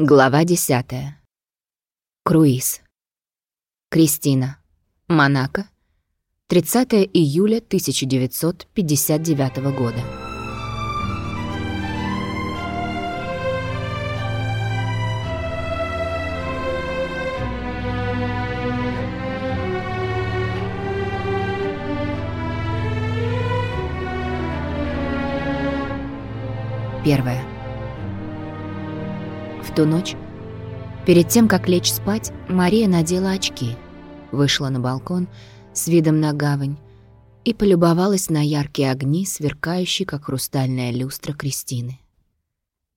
Глава 10. Круиз. Кристина. Монако. 30 июля 1959 года. Первое. Ту ночь, перед тем, как лечь спать, Мария надела очки, вышла на балкон с видом на гавань и полюбовалась на яркие огни, сверкающие, как хрустальная люстра Кристины.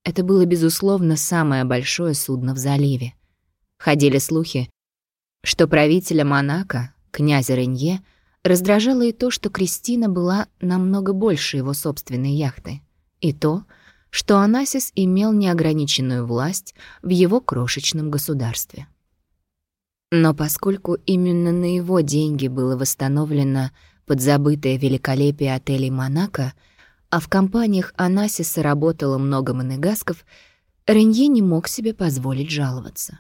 Это было, безусловно, самое большое судно в заливе. Ходили слухи, что правителя Монако, князя Ренье, раздражало и то, что Кристина была намного больше его собственной яхты, и то, что Анасис имел неограниченную власть в его крошечном государстве. Но поскольку именно на его деньги было восстановлено подзабытое великолепие отелей Монако, а в компаниях Анасиса работало много монегасков, Ренье не мог себе позволить жаловаться.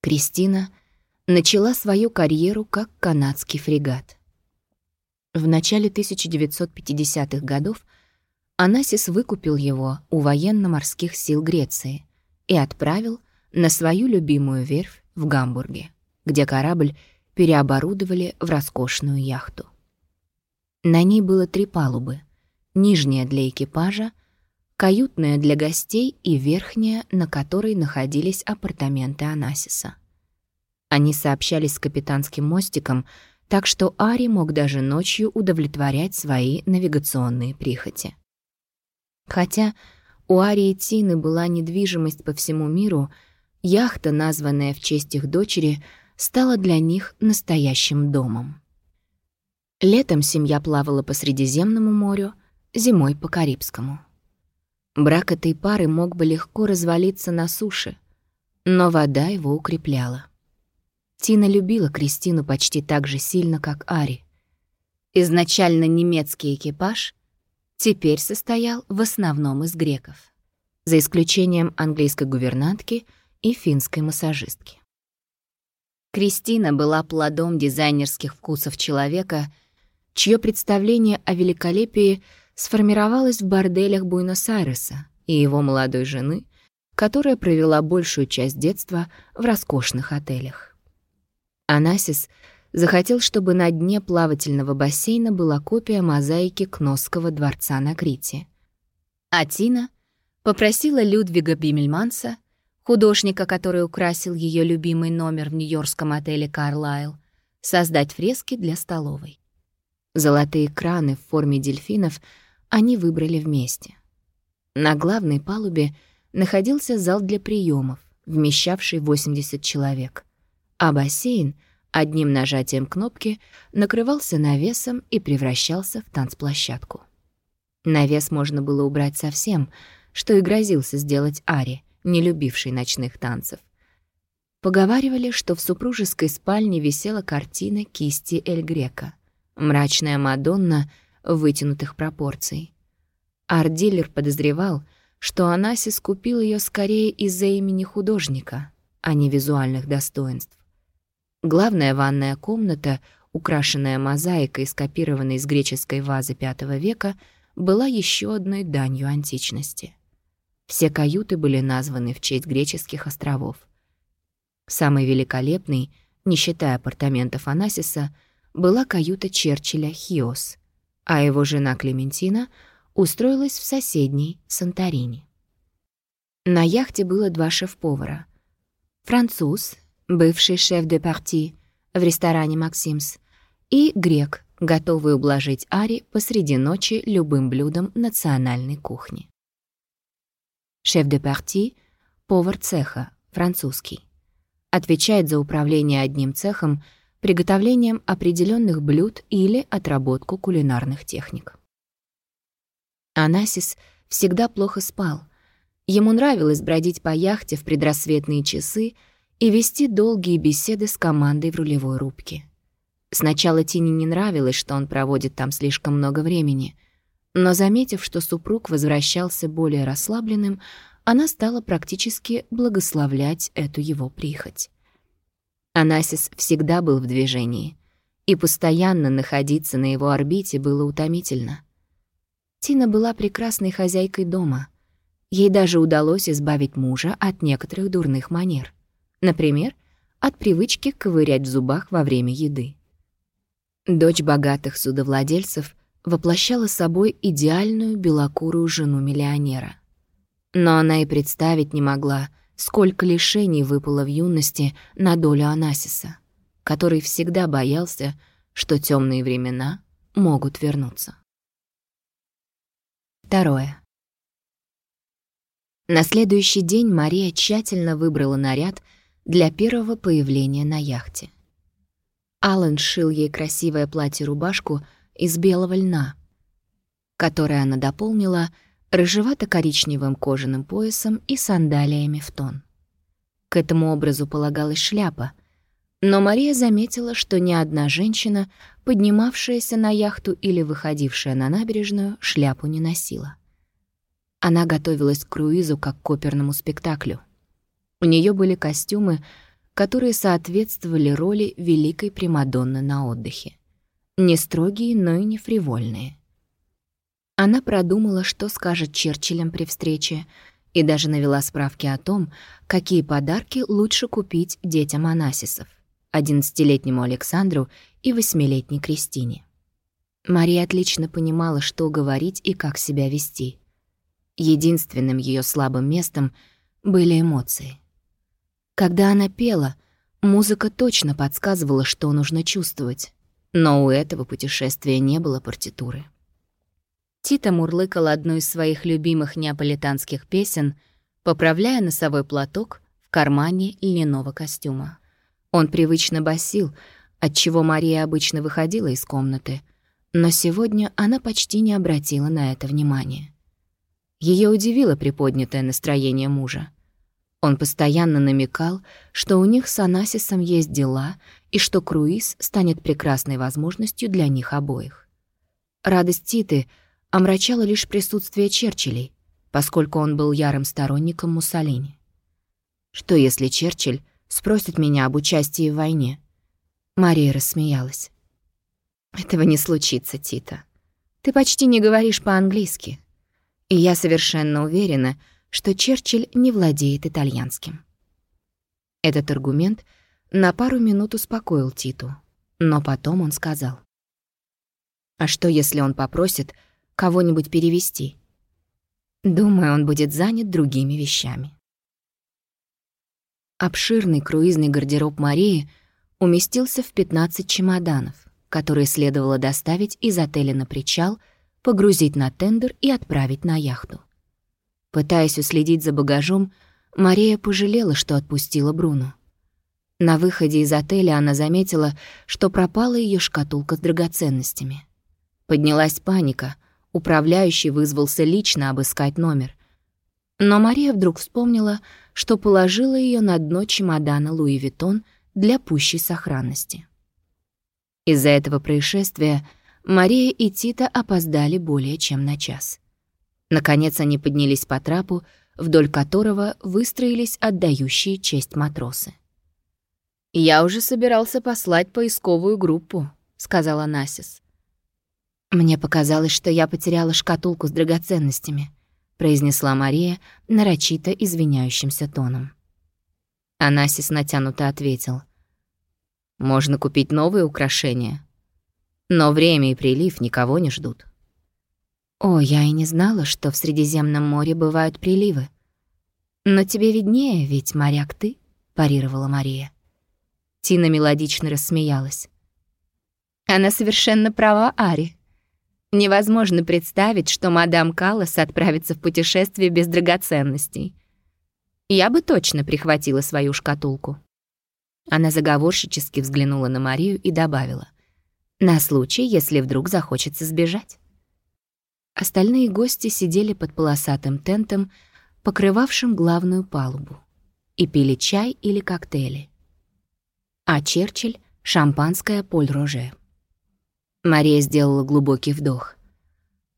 Кристина начала свою карьеру как канадский фрегат. В начале 1950-х годов Анасис выкупил его у военно-морских сил Греции и отправил на свою любимую верфь в Гамбурге, где корабль переоборудовали в роскошную яхту. На ней было три палубы — нижняя для экипажа, каютная для гостей и верхняя, на которой находились апартаменты Анасиса. Они сообщались с капитанским мостиком, так что Ари мог даже ночью удовлетворять свои навигационные прихоти. Хотя у Арии Тины была недвижимость по всему миру, яхта, названная в честь их дочери, стала для них настоящим домом. Летом семья плавала по Средиземному морю, зимой — по Карибскому. Брак этой пары мог бы легко развалиться на суше, но вода его укрепляла. Тина любила Кристину почти так же сильно, как Ари. Изначально немецкий экипаж — теперь состоял в основном из греков, за исключением английской гувернантки и финской массажистки. Кристина была плодом дизайнерских вкусов человека, чье представление о великолепии сформировалось в борделях Буэнос-Айреса и его молодой жены, которая провела большую часть детства в роскошных отелях. Анасис — захотел, чтобы на дне плавательного бассейна была копия мозаики Кносского дворца на Крите. А Тина попросила Людвига Бимельманса, художника, который украсил ее любимый номер в нью-йоркском отеле «Карлайл», создать фрески для столовой. Золотые краны в форме дельфинов они выбрали вместе. На главной палубе находился зал для приемов, вмещавший 80 человек, а бассейн — Одним нажатием кнопки накрывался навесом и превращался в танцплощадку. Навес можно было убрать совсем, что и грозился сделать Ари, не любивший ночных танцев. Поговаривали, что в супружеской спальне висела картина кисти Эль Грека, мрачная Мадонна вытянутых пропорций. Арт-дилер подозревал, что Анасис купил ее скорее из-за имени художника, а не визуальных достоинств. Главная ванная комната, украшенная мозаикой, скопированной из греческой вазы V века, была еще одной данью античности. Все каюты были названы в честь греческих островов. Самой великолепной, не считая апартаментов Анасиса, была каюта Черчилля «Хиос», а его жена Клементина устроилась в соседней Санторини. На яхте было два шеф-повара. Француз, бывший шеф де парти в ресторане «Максимс», и грек, готовый ублажить Ари посреди ночи любым блюдом национальной кухни. Шеф де парти — повар цеха, французский. Отвечает за управление одним цехом, приготовлением определенных блюд или отработку кулинарных техник. Анасис всегда плохо спал. Ему нравилось бродить по яхте в предрассветные часы — и вести долгие беседы с командой в рулевой рубке. Сначала Тине не нравилось, что он проводит там слишком много времени, но, заметив, что супруг возвращался более расслабленным, она стала практически благословлять эту его прихоть. Анасис всегда был в движении, и постоянно находиться на его орбите было утомительно. Тина была прекрасной хозяйкой дома. Ей даже удалось избавить мужа от некоторых дурных манер. Например, от привычки ковырять в зубах во время еды. Дочь богатых судовладельцев воплощала собой идеальную белокурую жену миллионера. Но она и представить не могла — сколько лишений выпало в юности на долю Анасиса, который всегда боялся, что темные времена могут вернуться. Второе. На следующий день Мария тщательно выбрала наряд для первого появления на яхте. Аллен сшил ей красивое платье-рубашку из белого льна, которое она дополнила рыжевато-коричневым кожаным поясом и сандалиями в тон. К этому образу полагалась шляпа, но Мария заметила, что ни одна женщина, поднимавшаяся на яхту или выходившая на набережную, шляпу не носила. Она готовилась к круизу как к оперному спектаклю. У нее были костюмы, которые соответствовали роли великой Примадонны на отдыхе. Не строгие, но и не фривольные. Она продумала, что скажет Черчиллем при встрече, и даже навела справки о том, какие подарки лучше купить детям Анасисов, одиннадцатилетнему Александру и восьмилетней Кристине. Мария отлично понимала, что говорить и как себя вести. Единственным ее слабым местом были эмоции. Когда она пела, музыка точно подсказывала, что нужно чувствовать, но у этого путешествия не было партитуры. Тита мурлыкал одну из своих любимых неаполитанских песен, поправляя носовой платок в кармане льняного костюма. Он привычно басил, отчего Мария обычно выходила из комнаты, но сегодня она почти не обратила на это внимания. Ее удивило приподнятое настроение мужа. Он постоянно намекал, что у них с Анасисом есть дела и что круиз станет прекрасной возможностью для них обоих. Радость Титы — омрачало лишь присутствие Черчиллей, поскольку он был ярым сторонником Муссолини. Что если Черчилль спросит меня об участии в войне? Мария рассмеялась. Этого не случится, Тита. Ты почти не говоришь по-английски. И я совершенно уверена, что Черчилль не владеет итальянским. Этот аргумент на пару минут успокоил Титу, но потом он сказал. А что, если он попросит, кого-нибудь перевести. Думаю, он будет занят другими вещами. Обширный круизный гардероб Марии уместился в 15 чемоданов, которые следовало доставить из отеля на причал, погрузить на тендер и отправить на яхту. Пытаясь уследить за багажом, Мария пожалела, что отпустила Бруно. На выходе из отеля она заметила, что пропала ее шкатулка с драгоценностями. Поднялась паника, Управляющий вызвался лично обыскать номер. Но Мария вдруг вспомнила, что положила ее на дно чемодана Луи Виттон для пущей сохранности. Из-за этого происшествия Мария и Тита опоздали более чем на час. Наконец они поднялись по трапу, вдоль которого выстроились отдающие честь матросы. «Я уже собирался послать поисковую группу», — сказала Насис. «Мне показалось, что я потеряла шкатулку с драгоценностями», произнесла Мария нарочито извиняющимся тоном. Анасис натянуто ответил. «Можно купить новые украшения, но время и прилив никого не ждут». «О, я и не знала, что в Средиземном море бывают приливы. Но тебе виднее, ведь моряк ты», — парировала Мария. Тина мелодично рассмеялась. «Она совершенно права, Ари», Невозможно представить, что мадам Каллас отправится в путешествие без драгоценностей. Я бы точно прихватила свою шкатулку. Она заговорщически взглянула на Марию и добавила. «На случай, если вдруг захочется сбежать». Остальные гости сидели под полосатым тентом, покрывавшим главную палубу, и пили чай или коктейли. А Черчилль — шампанское Поль-Роже. Мария сделала глубокий вдох.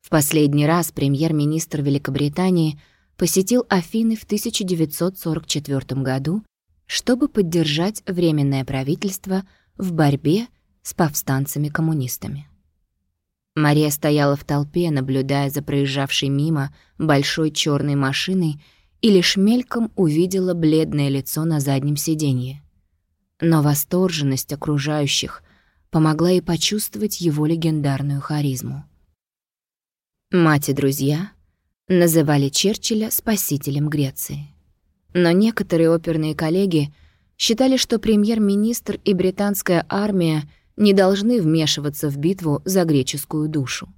В последний раз премьер-министр Великобритании посетил Афины в 1944 году, чтобы поддержать Временное правительство в борьбе с повстанцами-коммунистами. Мария стояла в толпе, наблюдая за проезжавшей мимо большой черной машиной и лишь мельком увидела бледное лицо на заднем сиденье. Но восторженность окружающих помогла ей почувствовать его легендарную харизму. Мать и друзья называли Черчилля спасителем Греции. Но некоторые оперные коллеги считали, что премьер-министр и британская армия не должны вмешиваться в битву за греческую душу.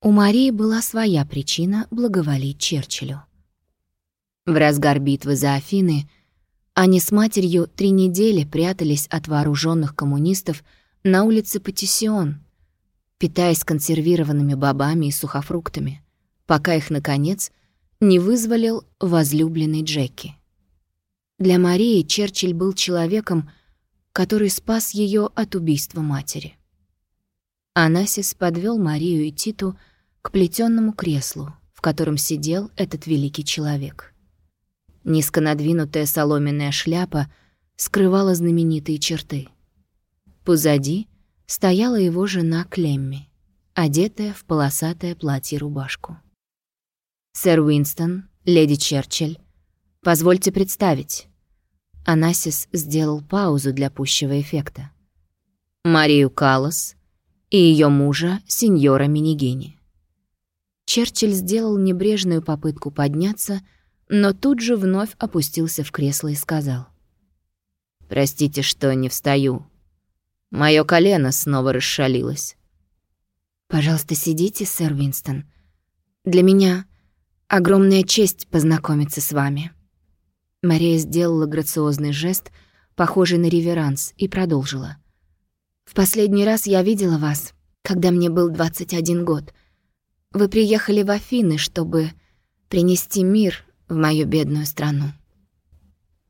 У Марии была своя причина благоволить Черчиллю. В разгар битвы за Афины они с матерью три недели прятались от вооруженных коммунистов на улице Патисион, питаясь консервированными бобами и сухофруктами, пока их, наконец, не вызволил возлюбленный Джеки. Для Марии Черчилль был человеком, который спас ее от убийства матери. Анасис подвел Марию и Титу к плетенному креслу, в котором сидел этот великий человек. Низко надвинутая соломенная шляпа скрывала знаменитые черты. Позади стояла его жена Клемми, одетая в полосатое платье-рубашку. «Сэр Уинстон, леди Черчилль, позвольте представить». Анасис сделал паузу для пущего эффекта. Марию Каллас и ее мужа, сеньора Минигини. Черчилль сделал небрежную попытку подняться, но тут же вновь опустился в кресло и сказал. «Простите, что не встаю. Моё колено снова расшалилось». «Пожалуйста, сидите, сэр Уинстон. Для меня Огромная честь познакомиться с вами». Мария сделала грациозный жест, похожий на реверанс, и продолжила. «В последний раз я видела вас, когда мне был 21 год. Вы приехали в Афины, чтобы принести мир в мою бедную страну.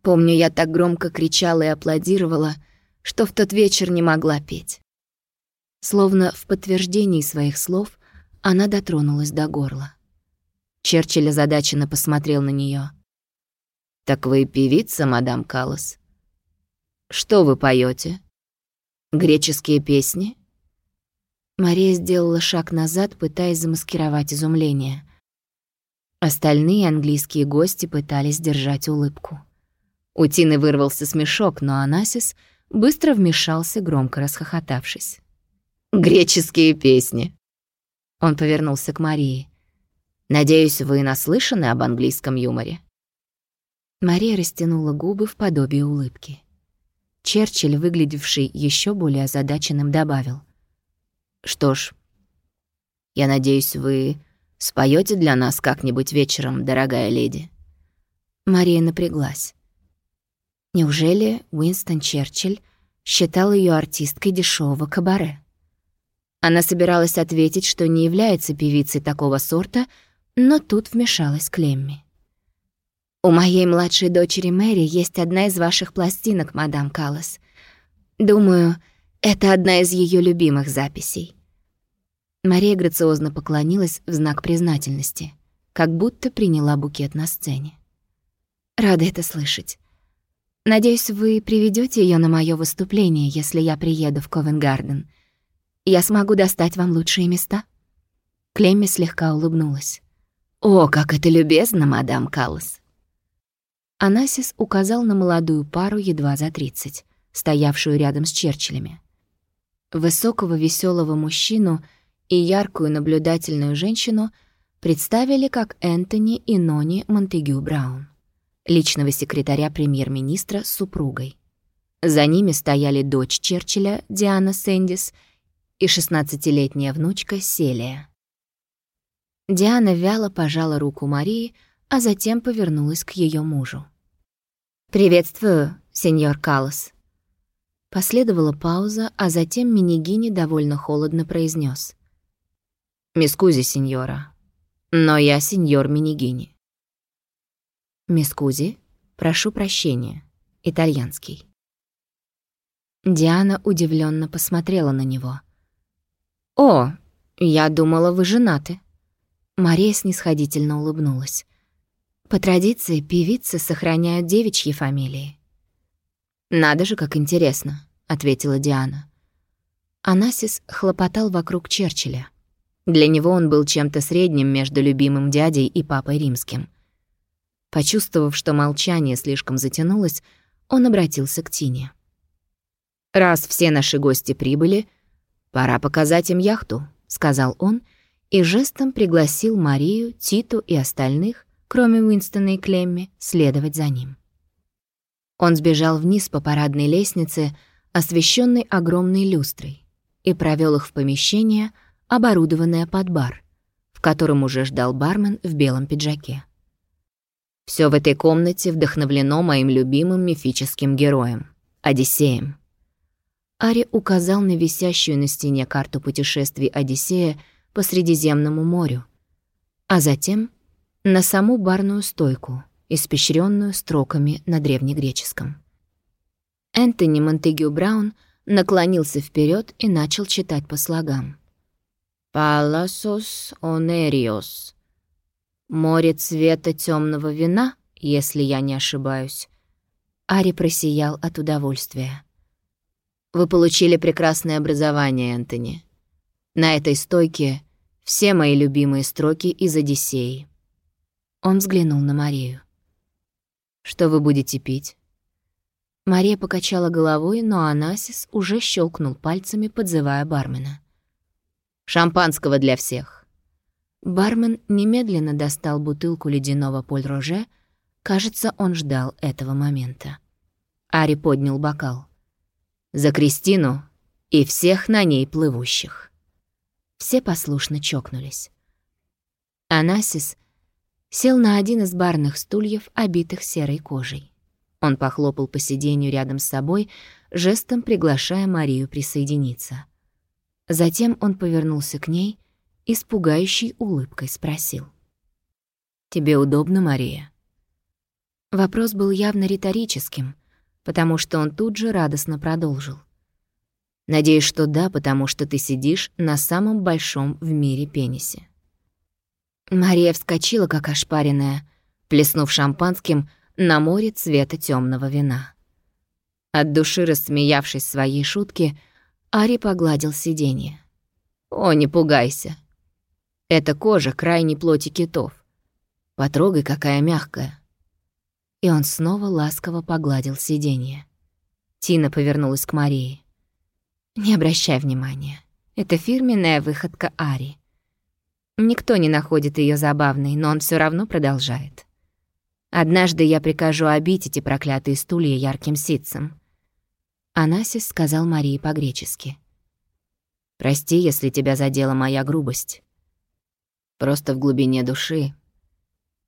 Помню, я так громко кричала и аплодировала, что в тот вечер не могла петь». Словно в подтверждении своих слов она дотронулась до горла. Черчилль озадаченно посмотрел на нее. «Так вы певица, мадам Каллас? Что вы поете? Греческие песни?» Мария сделала шаг назад, пытаясь замаскировать изумление. Остальные английские гости пытались держать улыбку. У Тины вырвался смешок, но Анасис быстро вмешался, громко расхохотавшись. «Греческие песни!» Он повернулся к Марии. Надеюсь, вы наслышаны об английском юморе?» Мария растянула губы в подобие улыбки. Черчилль, выглядевший еще более озадаченным, добавил. «Что ж, я надеюсь, вы споете для нас как-нибудь вечером, дорогая леди?» Мария напряглась. Неужели Уинстон Черчилль считал ее артисткой дешевого кабаре? Она собиралась ответить, что не является певицей такого сорта — но тут вмешалась Клемми. «У моей младшей дочери Мэри есть одна из ваших пластинок, мадам Каллас. Думаю, это одна из ее любимых записей». Мария грациозно поклонилась в знак признательности, как будто приняла букет на сцене. «Рада это слышать. Надеюсь, вы приведете ее на мое выступление, если я приеду в Ковенгарден. Я смогу достать вам лучшие места?» Клемми слегка улыбнулась. «О, как это любезно, мадам Каллас!» Анасис указал на молодую пару едва за тридцать, стоявшую рядом с Черчиллями. Высокого веселого мужчину и яркую наблюдательную женщину представили как Энтони и Нони Монтегю Браун, личного секретаря премьер-министра с супругой. За ними стояли дочь Черчилля Диана Сэндис и 16-летняя внучка Селия. Диана вяло пожала руку Марии, а затем повернулась к ее мужу. «Приветствую, сеньор Каллас». Последовала пауза, а затем Минигини довольно холодно произнес: «Мискузи, сеньора, но я сеньор Минигини». «Мискузи, прошу прощения, итальянский». Диана удивленно посмотрела на него. «О, я думала, вы женаты». Мария снисходительно улыбнулась. По традиции певицы сохраняют девичьи фамилии. «Надо же, как интересно», — ответила Диана. Анасис хлопотал вокруг Черчилля. Для него он был чем-то средним между любимым дядей и папой римским. Почувствовав, что молчание слишком затянулось, он обратился к Тине. «Раз все наши гости прибыли, пора показать им яхту», — сказал он, и жестом пригласил Марию, Титу и остальных, кроме Уинстона и Клемми, следовать за ним. Он сбежал вниз по парадной лестнице, освещенной огромной люстрой, и провел их в помещение, оборудованное под бар, в котором уже ждал бармен в белом пиджаке. Все в этой комнате вдохновлено моим любимым мифическим героем — Одиссеем. Ари указал на висящую на стене карту путешествий Одиссея по Средиземному морю, а затем на саму барную стойку, испещренную строками на древнегреческом. Энтони Монтегю Браун наклонился вперед и начал читать по слогам. «Паласос онериос», Море цвета темного вина, если я не ошибаюсь. Ари просиял от удовольствия. Вы получили прекрасное образование, Энтони. На этой стойке все мои любимые строки из Одиссеи. Он взглянул на Марию. Что вы будете пить? Мария покачала головой, но Анасис уже щелкнул пальцами, подзывая бармена. «Шампанского для всех». Бармен немедленно достал бутылку ледяного поль-роже. Кажется, он ждал этого момента. Ари поднял бокал. «За Кристину и всех на ней плывущих». Все послушно чокнулись. Анасис сел на один из барных стульев, обитых серой кожей. Он похлопал по сиденью рядом с собой, жестом приглашая Марию присоединиться. Затем он повернулся к ней — и с пугающей улыбкой спросил. «Тебе удобно, Мария?» Вопрос был явно риторическим, потому что он тут же радостно продолжил. «Надеюсь, что да, потому что ты сидишь на самом большом в мире пенисе». Мария вскочила, как ошпаренная, плеснув шампанским на море цвета темного вина. От души рассмеявшись своей шутке, Ари погладил сиденье. «О, не пугайся. Это кожа крайней плоти китов. Потрогай, какая мягкая. И он снова ласково погладил сиденье. Тина повернулась к Марии. «Не обращай внимания. Это фирменная выходка Ари. Никто не находит ее забавной, но он все равно продолжает. Однажды я прикажу обить эти проклятые стулья ярким ситцем». Анасис сказал Марии по-гречески. «Прости, если тебя задела моя грубость. Просто в глубине души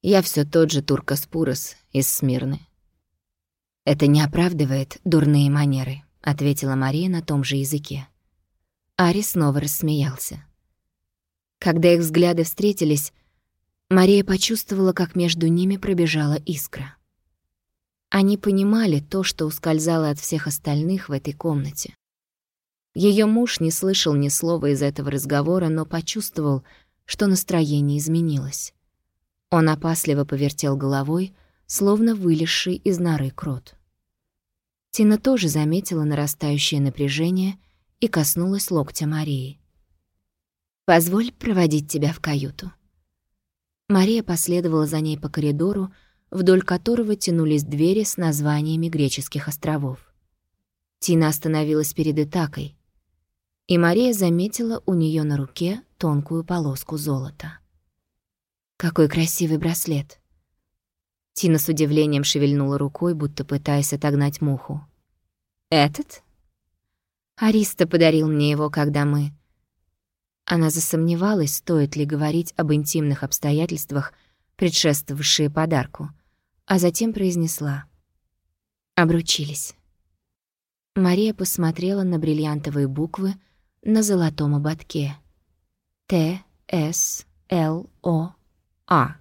я все тот же Туркаспурос из Смирны. «Это не оправдывает дурные манеры», — ответила Мария на том же языке. Ари снова рассмеялся. Когда их взгляды встретились, Мария почувствовала, как между ними пробежала искра. Они понимали то, что ускользало от всех остальных в этой комнате. Ее муж не слышал ни слова из этого разговора, но почувствовал, что настроение изменилось. Он опасливо повертел головой, словно вылезший из норы крот. Тина тоже заметила нарастающее напряжение и коснулась локтя Марии. «Позволь проводить тебя в каюту». Мария последовала за ней по коридору, вдоль которого тянулись двери с названиями греческих островов. Тина остановилась перед Итакой, и Мария заметила у нее на руке тонкую полоску золота. «Какой красивый браслет!» Тина с удивлением шевельнула рукой, будто пытаясь отогнать муху. «Этот?» Ариста подарил мне его, когда мы... Она засомневалась, стоит ли говорить об интимных обстоятельствах, предшествовавшие подарку, а затем произнесла. Обручились. Мария посмотрела на бриллиантовые буквы, на золотом ободке. Т, С, Л, О, А.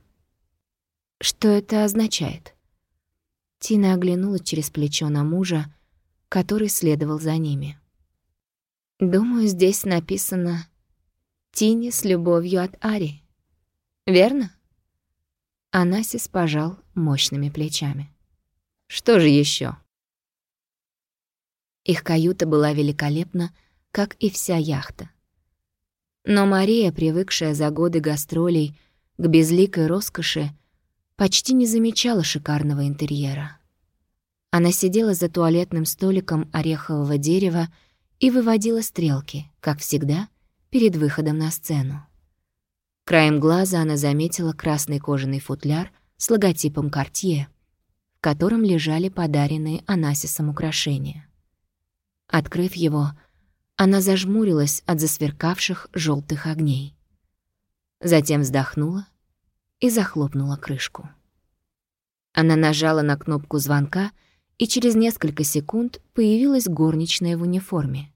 Что это означает? Тина оглянулась через плечо на мужа, который следовал за ними. Думаю, здесь написано «Тине с любовью от Ари». Верно? Анасис пожал мощными плечами. «Что же еще? Их каюта была великолепна, как и вся яхта. Но Мария, привыкшая за годы гастролей к безликой роскоши, почти не замечала шикарного интерьера. Она сидела за туалетным столиком орехового дерева и выводила стрелки, как всегда, перед выходом на сцену. Краем глаза она заметила красный кожаный футляр с логотипом «Кортье», в котором лежали подаренные Анасисом украшения. Открыв его, она зажмурилась от засверкавших желтых огней. Затем вздохнула и захлопнула крышку. Она нажала на кнопку звонка, и через несколько секунд появилась горничная в униформе.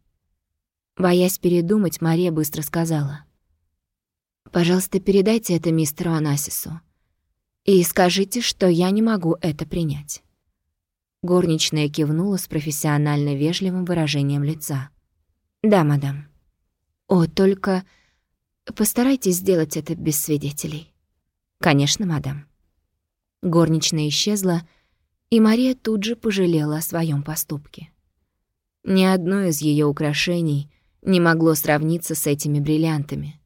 Боясь передумать, Мария быстро сказала. «Пожалуйста, передайте это мистеру Анасису. И скажите, что я не могу это принять». Горничная кивнула с профессионально вежливым выражением лица. «Да, мадам». «О, только постарайтесь сделать это без свидетелей». «Конечно, мадам». Горничная исчезла, и Мария тут же пожалела о своем поступке. Ни одно из ее украшений не могло сравниться с этими бриллиантами.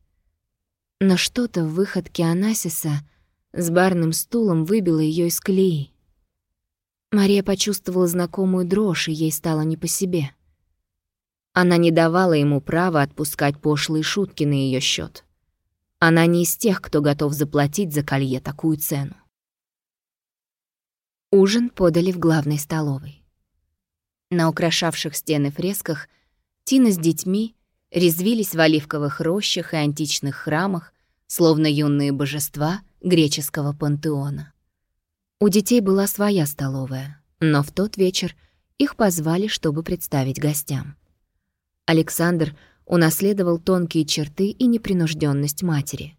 Но что-то в выходке Анасиса с барным стулом выбило ее из колеи. Мария почувствовала знакомую дрожь, и ей стало не по себе. Она не давала ему права отпускать пошлые шутки на ее счет. Она не из тех, кто готов заплатить за колье такую цену. Ужин подали в главной столовой. На украшавших стены фресках Тина с детьми резвились в оливковых рощах и античных храмах, словно юные божества греческого пантеона. У детей была своя столовая, но в тот вечер их позвали, чтобы представить гостям. Александр унаследовал тонкие черты и непринужденность матери.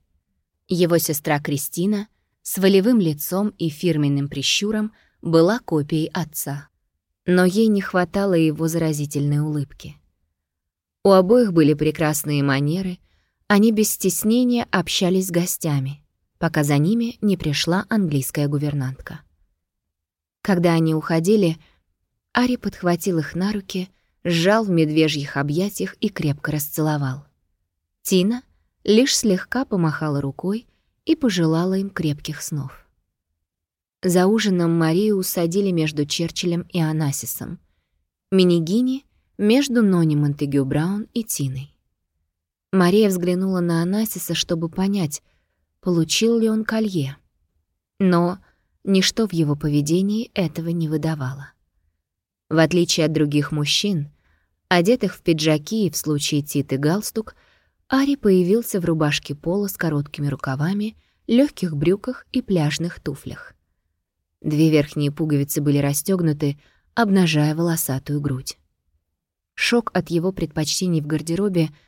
Его сестра Кристина с волевым лицом и фирменным прищуром была копией отца. Но ей не хватало его заразительной улыбки. У обоих были прекрасные манеры, они без стеснения общались с гостями — пока за ними не пришла английская гувернантка. Когда они уходили, Ари подхватил их на руки, сжал в медвежьих объятиях и крепко расцеловал. Тина лишь слегка помахала рукой и пожелала им крепких снов. За ужином Марию усадили между Черчиллем и Анасисом, Минигини — между Нони Монтегю Браун и Тиной. Мария взглянула на Анасиса, чтобы понять — получил ли он колье. Но ничто в его поведении этого не выдавало. В отличие от других мужчин, одетых в пиджаки и в случае Титы галстук, Ари появился в рубашке пола с короткими рукавами, легких брюках и пляжных туфлях. Две верхние пуговицы были расстегнуты, обнажая волосатую грудь. Шок от его предпочтений в гардеробе —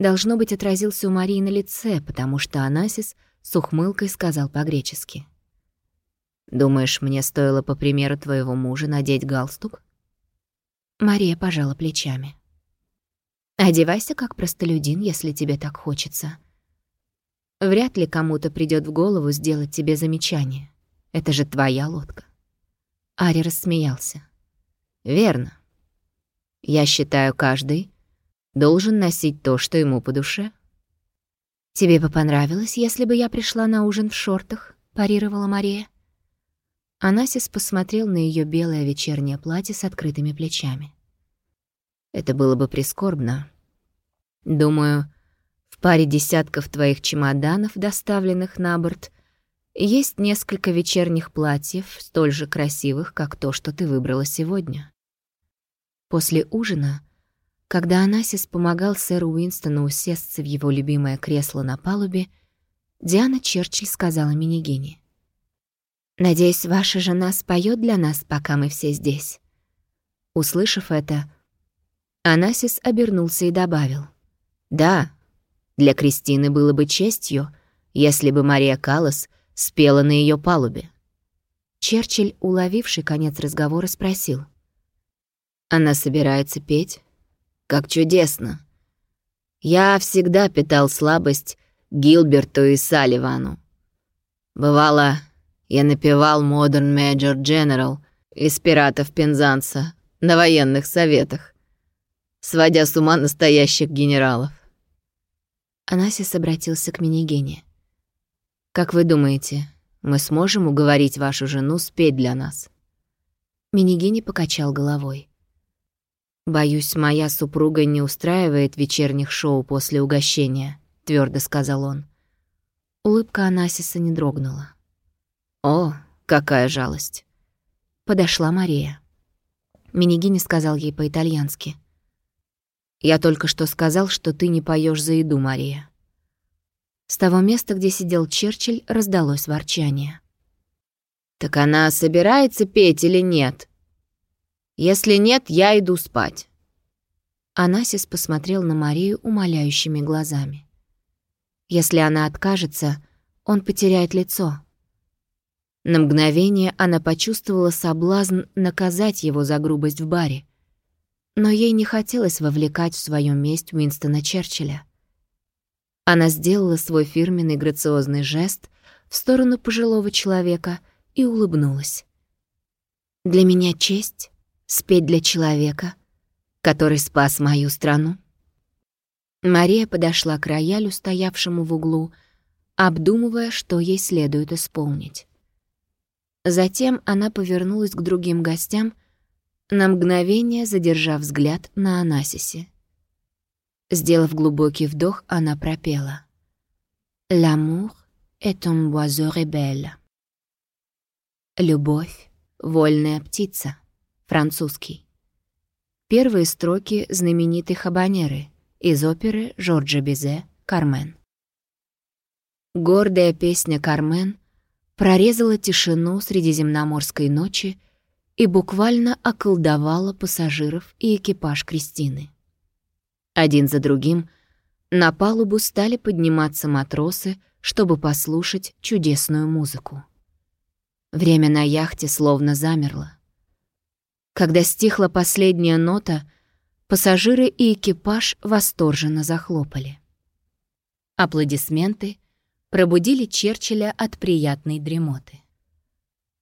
должно быть, отразился у Марии на лице, потому что Анасис с ухмылкой сказал по-гречески. «Думаешь, мне стоило, по примеру твоего мужа, надеть галстук?» Мария пожала плечами. «Одевайся как простолюдин, если тебе так хочется. Вряд ли кому-то придёт в голову сделать тебе замечание. Это же твоя лодка». Ари рассмеялся. «Верно. Я считаю, каждый должен носить то, что ему по душе. «Тебе бы понравилось, если бы я пришла на ужин в шортах?» — парировала Мария. Анасис посмотрел на ее белое вечернее платье с открытыми плечами. «Это было бы прискорбно. Думаю, в паре десятков твоих чемоданов, доставленных на борт, есть несколько вечерних платьев, столь же красивых, как то, что ты выбрала сегодня». После ужина когда Анасис помогал сэру Уинстону усесться в его любимое кресло на палубе, Диана Черчилль сказала Минигине. «Надеюсь, ваша жена споет для нас, пока мы все здесь». Услышав это, Анасис обернулся и добавил. «Да, для Кристины было бы честью, если бы Мария Каллас спела на ее палубе». Черчилль, уловивший конец разговора, спросил. «Она собирается петь?» Как чудесно. Я всегда питал слабость Гилберту и Салливану. Бывало, я напевал Modern Major General из «Пиратов Пензанса» на военных советах, сводя с ума настоящих генералов. Анасис обратился к Минигене. «Как вы думаете, мы сможем уговорить вашу жену спеть для нас?» Минигини покачал головой. «Боюсь, моя супруга не устраивает вечерних шоу после угощения», — твердо сказал он. Улыбка Анасиса не дрогнула. «О, какая жалость!» Подошла Мария. Минигини сказал ей по-итальянски. «Я только что сказал, что ты не поешь за еду, Мария». С того места, где сидел Черчилль, раздалось ворчание. «Так она собирается петь или нет?» «Если нет, я иду спать». Анасис посмотрел на Марию умоляющими глазами. Если она откажется, он потеряет лицо. На мгновение она почувствовала соблазн наказать его за грубость в баре. Но ей не хотелось вовлекать в свою месть Уинстона Черчилля. Она сделала свой фирменный грациозный жест в сторону пожилого человека и улыбнулась. «Для меня честь спеть для человека, который спас мою страну». Мария подошла к роялю, стоявшему в углу, обдумывая, что ей следует исполнить. Затем она повернулась к другим гостям, на мгновение задержав взгляд на Анасисе. Сделав глубокий вдох, она пропела. «L'amour est un oiseau rebelle». «Любовь — вольная птица», французский. Первые строки знаменитой хабанеры из оперы Жорджа Бизе «Кармен». Гордая песня «Кармен» прорезала тишину средиземноморской ночи и буквально околдовала пассажиров и экипаж Кристины. Один за другим на палубу стали подниматься матросы, чтобы послушать чудесную музыку. Время на яхте словно замерло. Когда стихла последняя нота, пассажиры и экипаж восторженно захлопали. Аплодисменты пробудили Черчилля от приятной дремоты.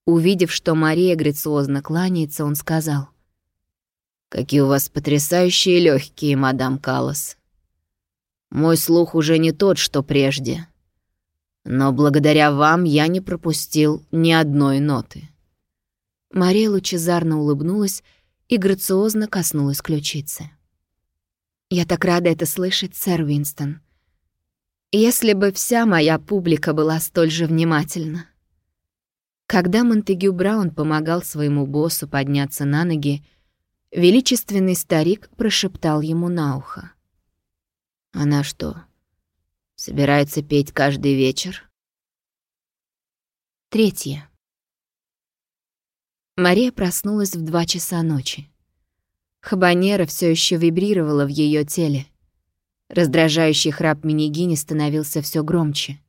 Увидев, что Мария грациозно кланяется, он сказал — Какие у вас потрясающие легкие, мадам Каллас. Мой слух уже не тот, что прежде. Но благодаря вам я не пропустил ни одной ноты». Мария лучезарно улыбнулась и грациозно коснулась ключицы. «Я так рада это слышать, сэр Уинстон. Если бы вся моя публика была столь же внимательна». Когда Монтегю Браун помогал своему боссу подняться на ноги, Величественный старик прошептал ему на ухо. «Она что, собирается петь каждый вечер?» Третье. Мария проснулась в два часа ночи. Хабанера все еще вибрировала в ее теле. Раздражающий храп Минигини становился все громче.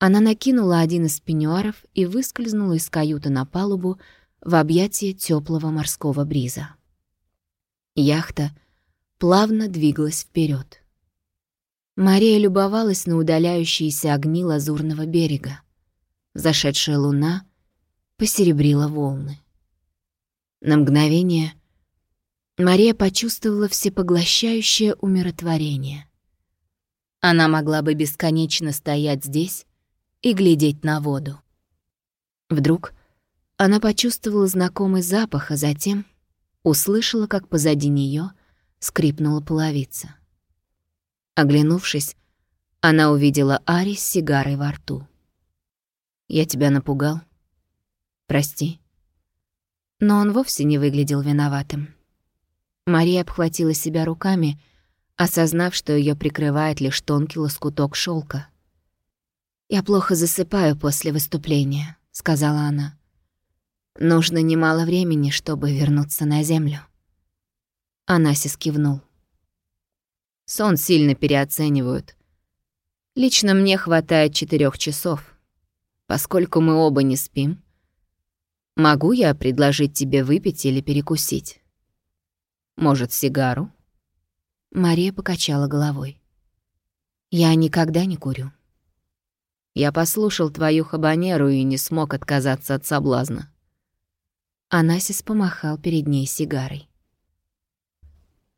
Она накинула один из пеньюаров и выскользнула из каюты на палубу, в объятия теплого морского бриза. Яхта плавно двигалась вперед. Мария любовалась на удаляющиеся огни лазурного берега. Зашедшая луна посеребрила волны. На мгновение Мария почувствовала всепоглощающее умиротворение. Она могла бы бесконечно стоять здесь и глядеть на воду. Вдруг она почувствовала знакомый запах, а затем услышала, как позади нее скрипнула половица. Оглянувшись, она увидела Ари с сигарой во рту. «Я тебя напугал? Прости». Но он вовсе не выглядел виноватым. Мария обхватила себя руками, осознав, что ее прикрывает лишь тонкий лоскуток шелка. «Я плохо засыпаю после выступления», — сказала она. Нужно немало времени, чтобы вернуться на землю. Анасис кивнул. Сон сильно переоценивают. Лично мне хватает четырех часов. Поскольку мы оба не спим, могу я предложить тебе выпить или перекусить? Может, сигару? Мария покачала головой. Я никогда не курю. Я послушал твою хабанеру и не смог отказаться от соблазна. Анасис помахал перед ней сигарой.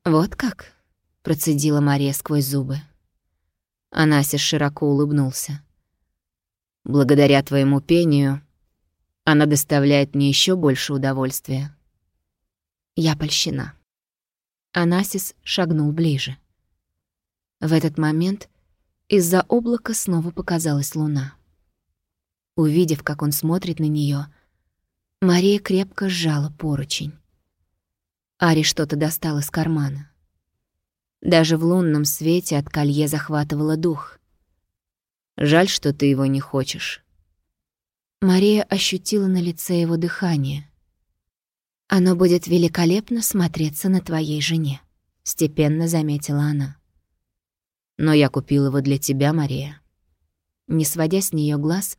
«Вот как?» — процедила Мария сквозь зубы. Анасис широко улыбнулся. «Благодаря твоему пению она доставляет мне еще больше удовольствия». Я польщена. Анасис шагнул ближе. В этот момент из-за облака снова показалась луна. Увидев, как он смотрит на нее, Мария крепко сжала поручень. Ари что-то достал из кармана. Даже в лунном свете от колье захватывало дух. «Жаль, что ты его не хочешь». Мария ощутила на лице его дыхание. «Оно будет великолепно смотреться на твоей жене», — степенно заметила она. «Но я купил его для тебя, Мария». Не сводя с нее глаз,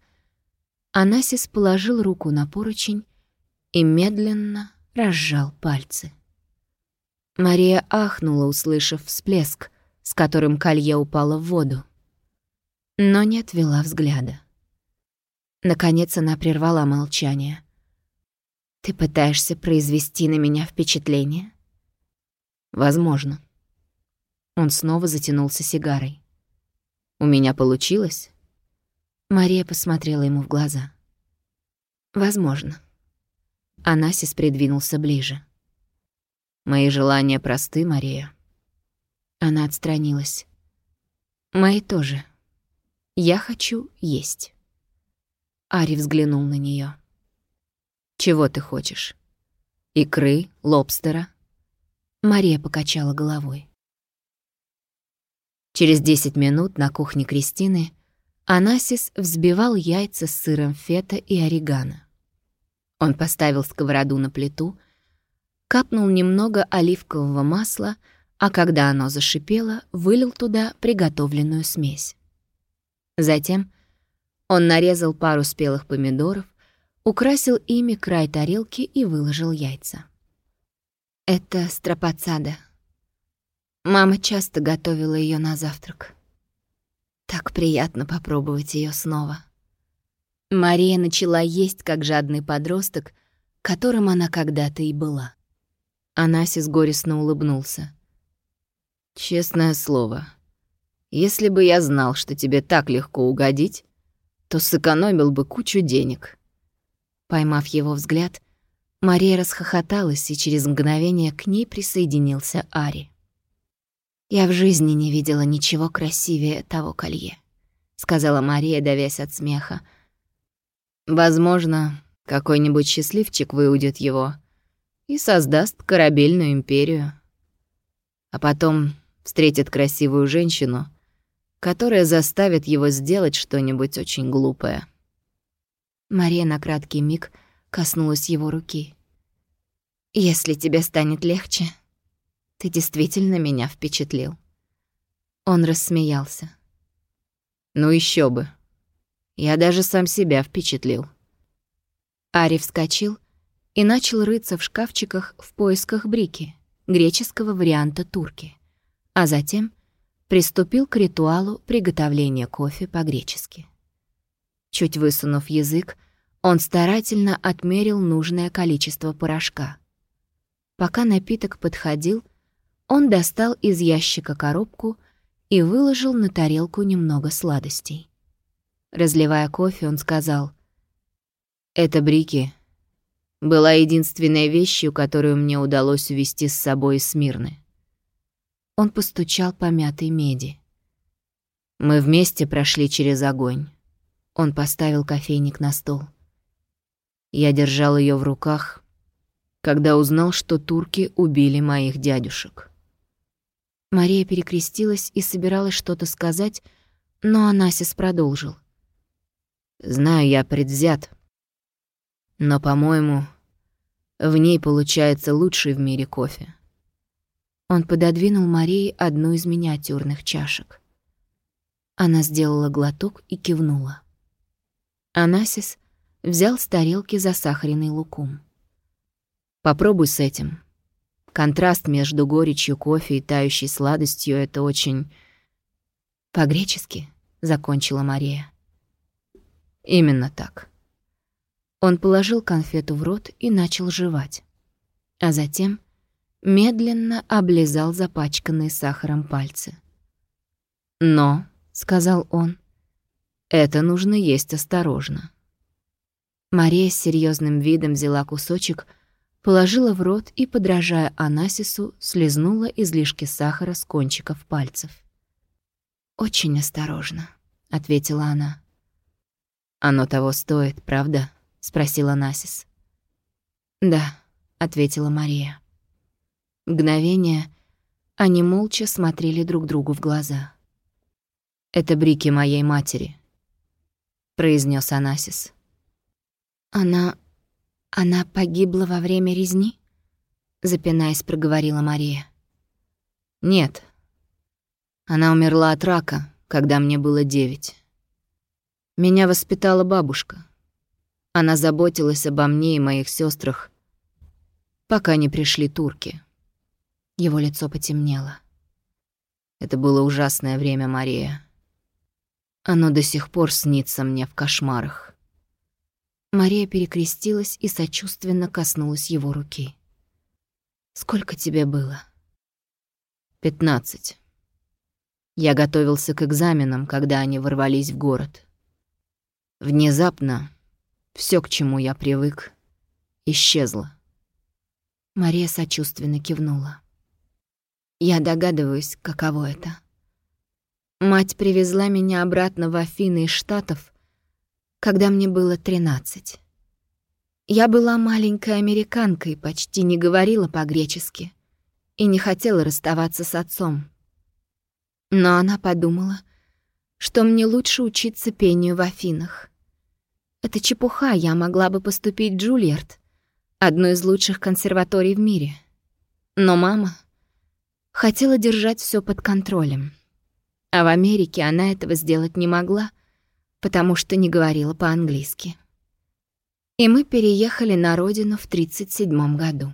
Анасис положил руку на поручень и медленно разжал пальцы. Мария ахнула, услышав всплеск, с которым колье упало в воду, но не отвела взгляда. Наконец она прервала молчание. «Ты пытаешься произвести на меня впечатление?» «Возможно». Он снова затянулся сигарой. «У меня получилось?» Мария посмотрела ему в глаза. «Возможно». Анасис придвинулся ближе. Мои желания просты, Мария. Она отстранилась. Мои тоже. Я хочу есть. Ари взглянул на нее. Чего ты хочешь? Икры, лобстера? Мария покачала головой. Через десять минут на кухне Кристины Анасис взбивал яйца с сыром фета и орегано. Он поставил сковороду на плиту — капнул немного оливкового масла, а когда оно зашипело, вылил туда приготовленную смесь. Затем он нарезал пару спелых помидоров, украсил ими край тарелки и выложил яйца. Это стропацада. Мама часто готовила ее на завтрак. Так приятно попробовать ее снова. Мария начала есть, как жадный подросток, которым она когда-то и была. Анасис горестно улыбнулся. «Честное слово, если бы я знал, что тебе так легко угодить, то сэкономил бы кучу денег». Поймав его взгляд, Мария расхохоталась, и через мгновение к ней присоединился Ари. «Я в жизни не видела ничего красивее того колье», — сказала Мария, давясь от смеха. «Возможно, какой-нибудь счастливчик выудит его и создаст корабельную империю. А потом встретит красивую женщину, которая заставит его сделать что-нибудь очень глупое. Мария на краткий миг коснулась его руки. «Если тебе станет легче, ты действительно меня впечатлил». Он рассмеялся. «Ну еще бы. Я даже сам себя впечатлил». Ари вскочил и начал рыться в шкафчиках в поисках брики, греческого варианта турки, а затем приступил к ритуалу приготовления кофе по-гречески. Чуть высунув язык, он старательно отмерил нужное количество порошка. Пока напиток подходил, он достал из ящика коробку и выложил на тарелку немного сладостей. Разливая кофе, он сказал, «Это брики была единственной вещью, которую мне удалось увести с собой из Смирны. Он постучал по мятой меди. Мы вместе прошли через огонь. Он поставил кофейник на стол. Я держал ее в руках, когда узнал, что турки убили моих дядюшек. Мария перекрестилась и собиралась что-то сказать, но Анасис продолжил. «Знаю, я предвзят, но, по-моему, в ней получается лучший в мире кофе. Он пододвинул Марии одну из миниатюрных чашек. Она сделала глоток и кивнула. Анасис взял с тарелки засахаренный лукум. «Попробуй с этим. Контраст между горечью кофе и тающей сладостью — это очень...» «По-гречески», — закончила Мария. Именно так. Он положил конфету в рот и начал жевать. А затем медленно облизал запачканные сахаром пальцы. «Но», — сказал он, — «это нужно есть осторожно». Мария с серьезным видом взяла кусочек, положила в рот и, подражая Анасису, слезнула излишки сахара с кончиков пальцев. «Очень осторожно», — ответила она. «Оно того стоит, правда?» — спросил Анасис. «Да», — ответила Мария. Мгновение они молча смотрели друг другу в глаза. «Это брики моей матери», — произнес Анасис. «Она... она погибла во время резни?» — запинаясь, проговорила Мария. «Нет. Она умерла от рака, когда мне было девять. Меня воспитала бабушка. Она заботилась обо мне и моих сестрах, пока не пришли турки». Его лицо потемнело. Это было ужасное время, Мария. Оно до сих пор снится мне в кошмарах. Мария перекрестилась и сочувственно коснулась его руки. «Сколько тебе было?» «Пятнадцать. Я готовился к экзаменам, когда они ворвались в город. Внезапно все, к чему я привык, исчезло». Мария сочувственно кивнула. Я догадываюсь, каково это. Мать привезла меня обратно в Афины из Штатов, когда мне было 13. Я была маленькой американкой, почти не говорила по-гречески и не хотела расставаться с отцом. Но она подумала, что мне лучше учиться пению в Афинах. Это чепуха, я могла бы поступить в Джульярд, одну из лучших консерваторий в мире. Но мама хотела держать все под контролем. А в Америке она этого сделать не могла, потому что не говорила по-английски. И мы переехали на родину в 37 году.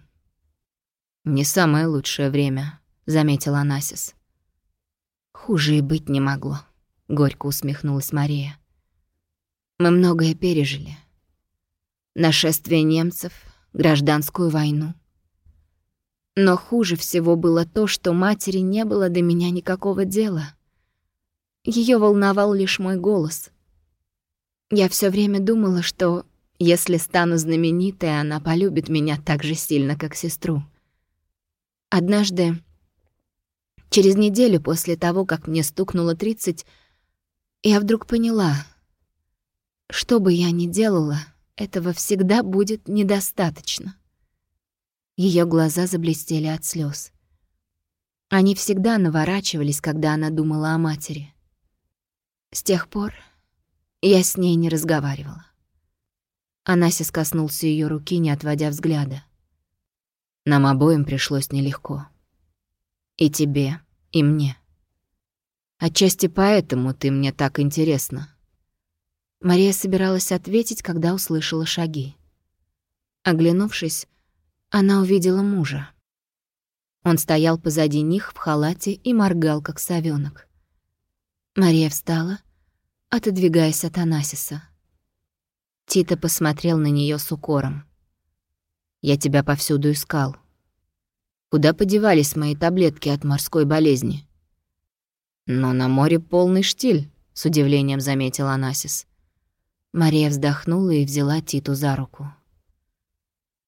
«Не самое лучшее время», — заметил Анасис. «Хуже и быть не могло», — горько усмехнулась Мария. «Мы многое пережили. Нашествие немцев, гражданскую войну, но хуже всего было то, что матери не было до меня никакого дела. Ее волновал лишь мой голос. Я все время думала, что если стану знаменитой, она полюбит меня так же сильно, как сестру. Однажды, через неделю после того, как мне стукнуло 30, я вдруг поняла, что бы я ни делала, этого всегда будет недостаточно. Ее глаза заблестели от слез. Они всегда наворачивались, когда она думала о матери. С тех пор я с ней не разговаривала. Анасис коснулся ее руки, не отводя взгляда. Нам обоим пришлось нелегко. И тебе, и мне. Отчасти поэтому ты мне так интересна. Мария собиралась ответить, когда услышала шаги. Оглянувшись, она увидела мужа. Он стоял позади них в халате и моргал, как совёнок. Мария встала, отодвигаясь от Анасиса. Тита посмотрел на нее с укором. «Я тебя повсюду искал. Куда подевались мои таблетки от морской болезни?» «Но на море полный штиль», — с удивлением заметил Анасис. Мария вздохнула и взяла Титу за руку.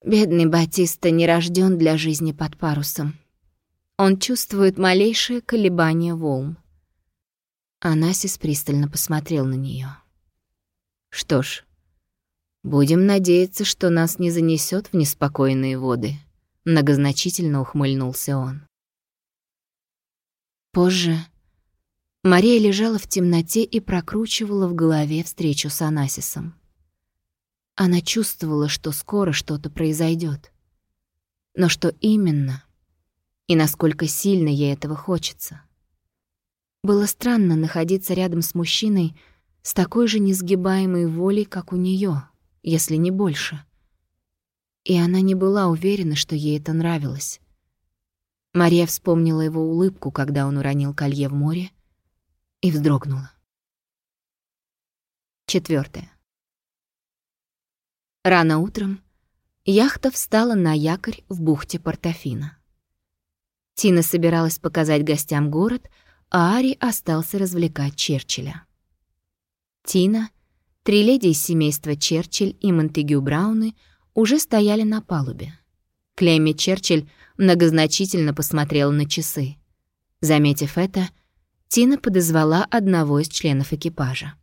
Бедный Батиста не рожден для жизни под парусом. Он чувствует малейшее колебание волн. Анасис пристально посмотрел на нее. Что ж, будем надеяться, что нас не занесет в неспокойные воды, многозначительно ухмыльнулся он. Позже Мария лежала в темноте и прокручивала в голове встречу с Анасисом. Она чувствовала, что скоро что-то произойдет. Но что именно? И насколько сильно ей этого хочется? Было странно находиться рядом с мужчиной с такой же несгибаемой волей, как у нее, если не больше. И она не была уверена, что ей это нравилось. Мария вспомнила его улыбку, когда он уронил колье в море, и вздрогнула. Четвертое. Рано утром яхта встала на якорь в бухте Портофино. Тина собиралась показать гостям город, а Ари остался развлекать Черчилля. Тина, три леди из семейства Черчилль и Монтегю Брауны уже стояли на палубе. Клемми Черчилль многозначительно посмотрела на часы. Заметив это, Тина подозвала одного из членов экипажа.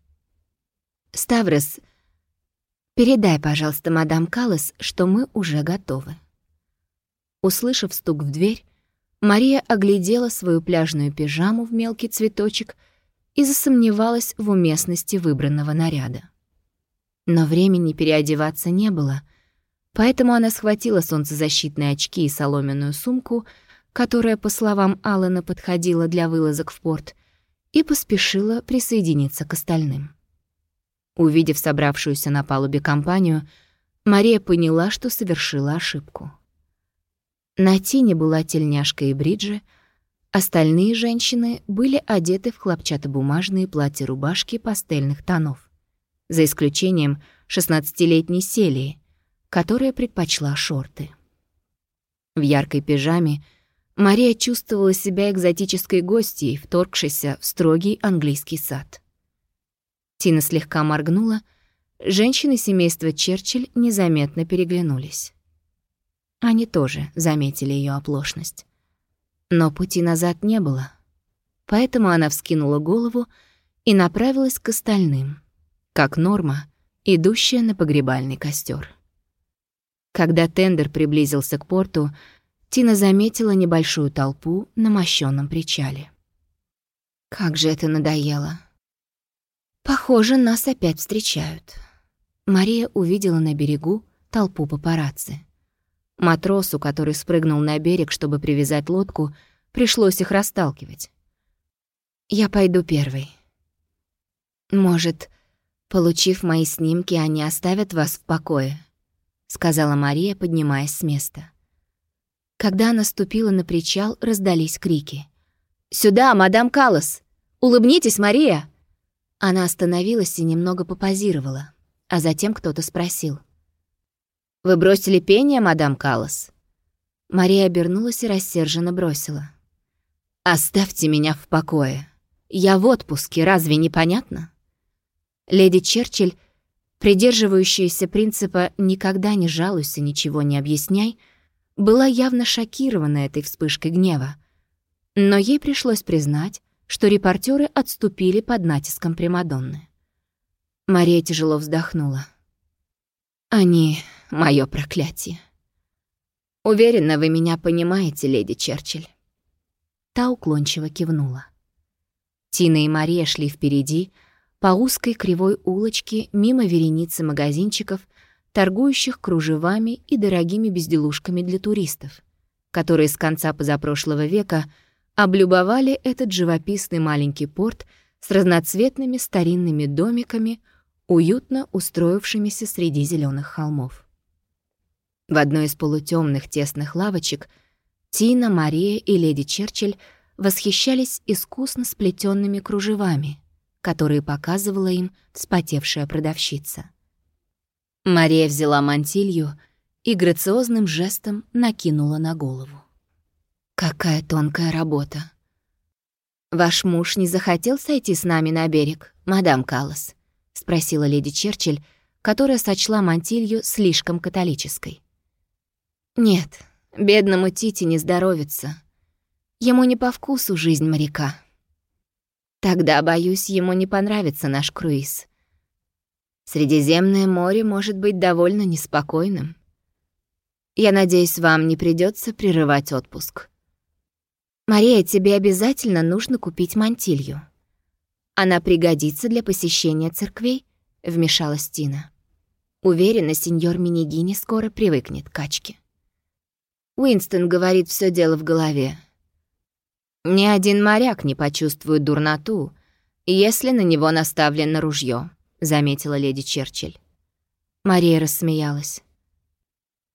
«Ставрос, передай, пожалуйста, мадам Каллас, что мы уже готовы». Услышав стук в дверь, Мария оглядела свою пляжную пижаму в мелкий цветочек и засомневалась в уместности выбранного наряда. Но времени переодеваться не было, поэтому она схватила солнцезащитные очки и соломенную сумку, которая, по словам Аллена, подходила для вылазок в порт, и поспешила присоединиться к остальным. Увидев собравшуюся на палубе компанию, Мария поняла, что совершила ошибку. На Тине была тельняшка и бриджи, остальные женщины были одеты в хлопчатобумажные платья-рубашки пастельных тонов, за исключением 16-летней Селии, которая предпочла шорты. В яркой пижаме Мария чувствовала себя экзотической гостьей, вторгшейся в строгий английский сад. Тина слегка моргнула, женщины семейства Черчилль незаметно переглянулись. Они тоже заметили ее оплошность. Но пути назад не было, поэтому она вскинула голову и направилась к остальным, как Норма, идущая на погребальный костер. Когда тендер приблизился к порту, Тина заметила небольшую толпу на мощенном причале. Как же это надоело. Похоже, нас опять встречают. Мария увидела на берегу толпу папарацци. Матросу, который спрыгнул на берег, чтобы привязать лодку, пришлось их расталкивать. «Я пойду первой. Может, получив мои снимки, они оставят вас в покое?» — сказала Мария, поднимаясь с места. Когда она ступила на причал, раздались крики. «Сюда, мадам Каллас! Улыбнитесь, Мария!» Она остановилась и немного попозировала, а затем кто-то спросил. «Вы бросили пение, мадам Каллас?» Мария обернулась и рассерженно бросила. «Оставьте меня в покое. Я в отпуске, разве не понятно?» Леди Черчилль, придерживающаяся принципа «никогда не жалуйся, ничего не объясняй», была явно шокирована этой вспышкой гнева. Но ей пришлось признать, что репортеры отступили под натиском Примадонны. Мария тяжело вздохнула. «Они — мое проклятие. Уверена, вы меня понимаете, леди Черчилль». Та уклончиво кивнула. Тина и Мария шли впереди, по узкой кривой улочке, мимо вереницы магазинчиков — торгующих кружевами и дорогими безделушками для туристов, которые с конца позапрошлого века облюбовали этот живописный маленький порт с разноцветными старинными домиками, уютно устроившимися среди зеленых холмов. В одной из полутемных тесных лавочек Тина, Мария и леди Черчилль восхищались искусно сплетенными кружевами, которые показывала им вспотевшая продавщица. Мария взяла мантилью и грациозным жестом накинула на голову. «Какая тонкая работа!» «Ваш муж не захотел сойти с нами на берег, мадам Каллас?» — спросила леди Черчилль, которая сочла мантилью слишком католической. «Нет, бедному Тити не здоровится. Ему не по вкусу жизнь моряка. Тогда, боюсь, ему не понравится наш круиз. Средиземное море может быть довольно неспокойным. Я надеюсь, вам не придется прерывать отпуск. Мария, тебе обязательно нужно купить мантилью. Она пригодится для посещения церквей, вмешалась Тина. Уверена, сеньор Минигини скоро привыкнет к качке. Уинстон говорит, все дело в голове. Ни один моряк не почувствует дурноту, если на него наставлено ружье. — заметила леди Черчилль. Мария рассмеялась.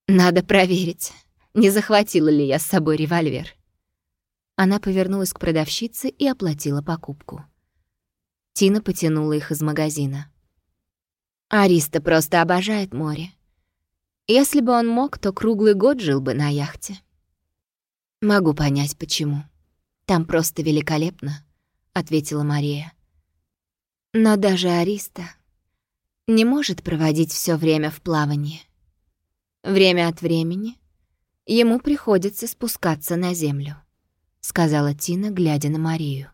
«Надо проверить, не захватила ли я с собой револьвер». Она повернулась к продавщице и оплатила покупку. Тина потянула их из магазина. «Ариста просто обожает море. Если бы он мог, то круглый год жил бы на яхте. Могу понять, почему. Там просто великолепно, ответила Мария. Но даже Ариста не может проводить все время в плавании. Время от времени ему приходится спускаться на землю, сказала Тина, глядя на Марию.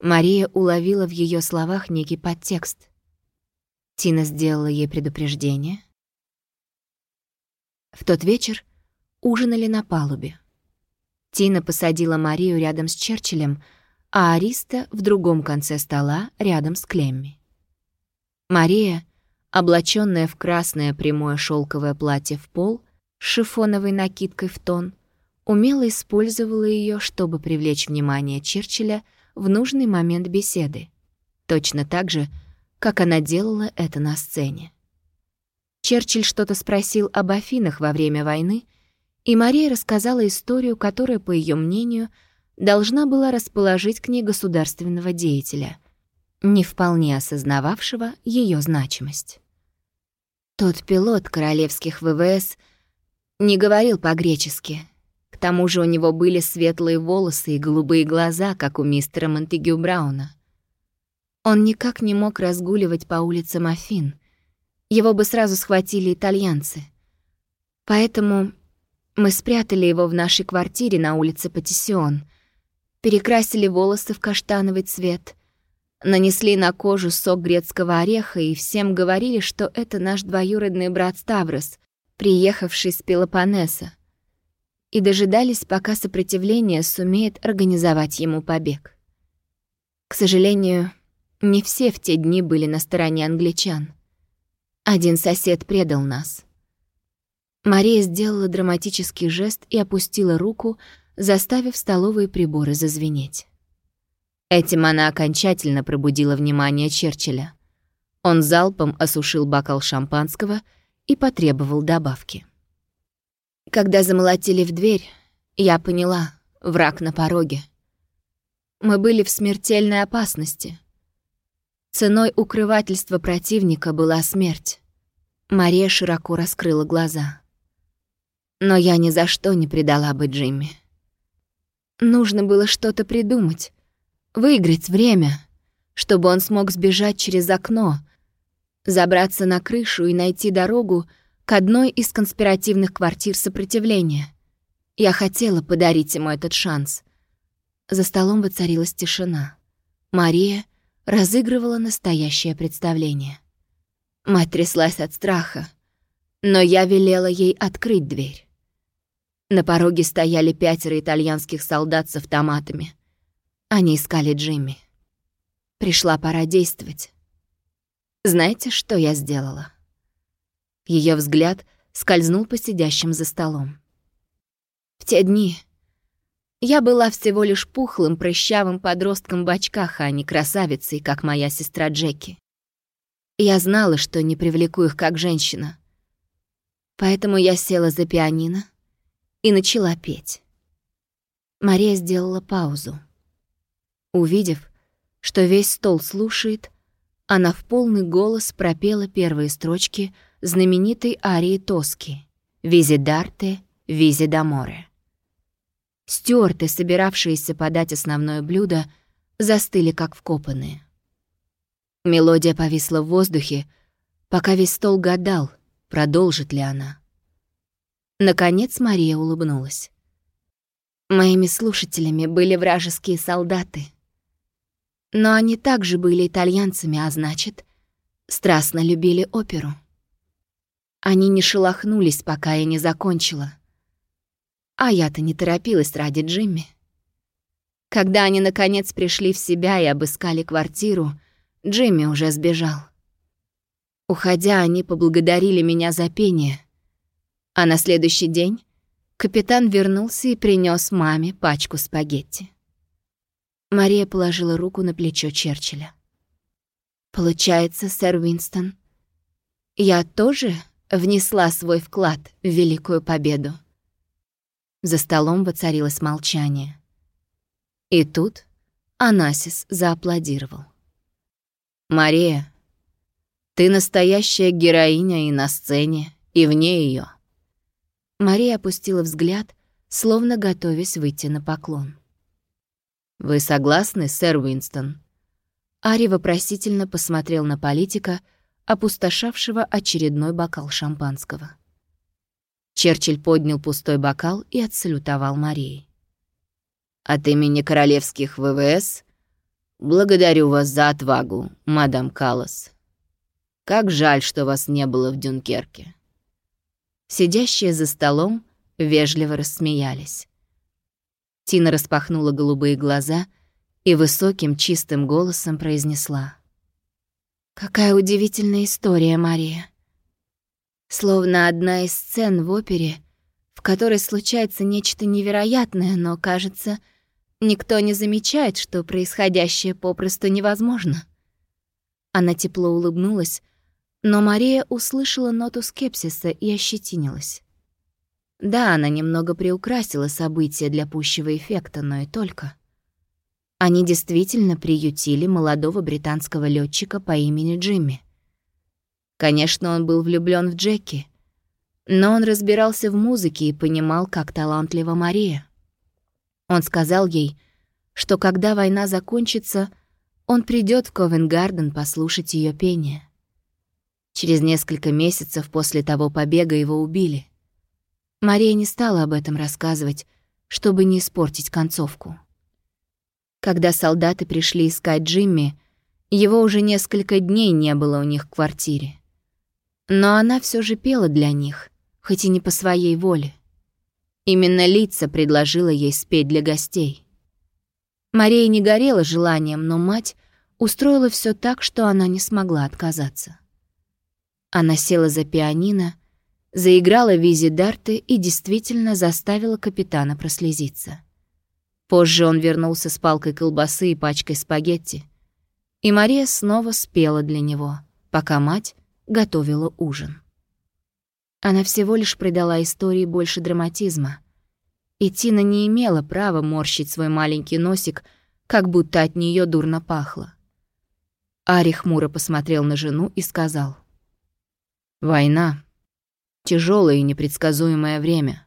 Мария уловила в ее словах некий подтекст. Тина сделала ей предупреждение. В тот вечер ужинали на палубе. Тина посадила Марию рядом с Черчиллем, а Ариста в другом конце стола рядом с Клемми. Мария, облаченная в красное прямое шелковое платье в пол с шифоновой накидкой в тон, умело использовала ее, чтобы привлечь внимание Черчилля в нужный момент беседы, точно так же, как она делала это на сцене. Черчилль что-то спросил об Афинах во время войны, и Мария рассказала историю, которая, по ее мнению, должна была расположить к ней государственного деятеля — не вполне осознававшего ее значимость. Тот пилот королевских ВВС не говорил по-гречески. К тому же у него были светлые волосы и голубые глаза, как у мистера Монтегю Брауна. Он никак не мог разгуливать по улицам Афин. Его бы сразу схватили итальянцы. Поэтому мы спрятали его в нашей квартире на улице Патиссион, перекрасили волосы в каштановый цвет — Нанесли на кожу сок грецкого ореха и всем говорили, что это наш двоюродный брат Ставрос, приехавший с Пелопоннеса, и дожидались, пока сопротивление сумеет организовать ему побег. К сожалению, не все в те дни были на стороне англичан. Один сосед предал нас. Мария сделала драматический жест и опустила руку, заставив столовые приборы зазвенеть. Этим она окончательно пробудила внимание Черчилля. Он залпом осушил бокал шампанского и потребовал добавки. Когда замолотили в дверь, я поняла, враг на пороге. Мы были в смертельной опасности. Ценой укрывательства противника была смерть. Мария широко раскрыла глаза. Но я ни за что не предала бы Джимми. Нужно было что-то придумать, Выиграть время, чтобы он смог сбежать через окно, забраться на крышу и найти дорогу к одной из конспиративных квартир сопротивления. Я хотела подарить ему этот шанс. За столом воцарилась тишина. Мария разыгрывала настоящее представление. Мать тряслась от страха, но я велела ей открыть дверь. На пороге стояли пятеро итальянских солдат с автоматами — они искали Джимми. Пришла пора действовать. Знаете, что я сделала? Ее взгляд скользнул по сидящим за столом. В те дни я была всего лишь пухлым, прыщавым подростком в очках, а не красавицей, как моя сестра Джеки. Я знала, что не привлеку их как женщина. Поэтому я села за пианино и начала петь. Мария сделала паузу. Увидев, что весь стол слушает, она в полный голос пропела первые строчки знаменитой арии Тоски «Визидарте, визидаморе». Стюарты, собиравшиеся подать основное блюдо, застыли как вкопанные. Мелодия повисла в воздухе, пока весь стол гадал, продолжит ли она. Наконец Мария улыбнулась. Моими слушателями были вражеские солдаты — но они также были итальянцами, а значит, страстно любили оперу. Они не шелохнулись, пока я не закончила. А я-то не торопилась ради Джимми. Когда они, наконец, пришли в себя и обыскали квартиру, Джимми уже сбежал. Уходя, они поблагодарили меня за пение. А на следующий день капитан вернулся и принес маме пачку спагетти. Мария положила руку на плечо Черчилля. «Получается, сэр Уинстон, я тоже внесла свой вклад в великую победу?» За столом воцарилось молчание. И тут Анасис зааплодировал. «Мария, ты настоящая героиня и на сцене, и вне ее. Мария опустила взгляд, словно готовясь выйти на поклон. «Вы согласны, сэр Уинстон?» Ари вопросительно посмотрел на политика, опустошавшего очередной бокал шампанского. Черчилль поднял пустой бокал и отсалютовал Марии. «От имени королевских ВВС благодарю вас за отвагу, мадам Каллас. Как жаль, что вас не было в Дюнкерке». Сидящие за столом вежливо рассмеялись. Тина распахнула голубые глаза и высоким чистым голосом произнесла. «Какая удивительная история, Мария. Словно одна из сцен в опере, в которой случается нечто невероятное, но, кажется, никто не замечает, что происходящее попросту невозможно». Она тепло улыбнулась, но Мария услышала ноту скепсиса и ощетинилась. Да, она немного приукрасила события для пущего эффекта, но и только. Они действительно приютили молодого британского летчика по имени Джимми. Конечно, он был влюблен в Джеки, но он разбирался в музыке и понимал, как талантлива Мария. Он сказал ей, что когда война закончится, он придет в Ковенгарден послушать ее пение. Через несколько месяцев после того побега его убили — Мария не стала об этом рассказывать, чтобы не испортить концовку. Когда солдаты пришли искать Джимми, его уже несколько дней не было у них в квартире. Но она все же пела для них, хоть и не по своей воле. Именно лица предложила ей спеть для гостей. Мария не горела желанием, но мать устроила все так, что она не смогла отказаться. Она села за пианино заиграла Визи Дарты и действительно заставила капитана прослезиться. Позже он вернулся с палкой колбасы и пачкой спагетти. И Мария снова спела для него, пока мать готовила ужин. Она всего лишь придала истории больше драматизма. И Тина не имела права морщить свой маленький носик, как будто от нее дурно пахло. Ари хмуро посмотрел на жену и сказал. «Война тяжелое и непредсказуемое время.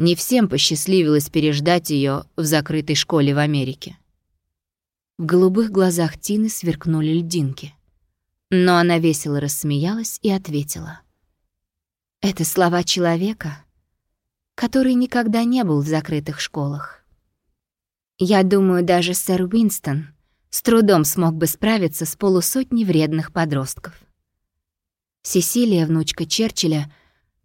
Не всем посчастливилось переждать ее в закрытой школе в Америке. В голубых глазах Тины сверкнули льдинки. Но она весело рассмеялась и ответила. «Это слова человека, который никогда не был в закрытых школах. Я думаю, даже сэр Уинстон с трудом смог бы справиться с полусотней вредных подростков. Сесилия, внучка Черчилля,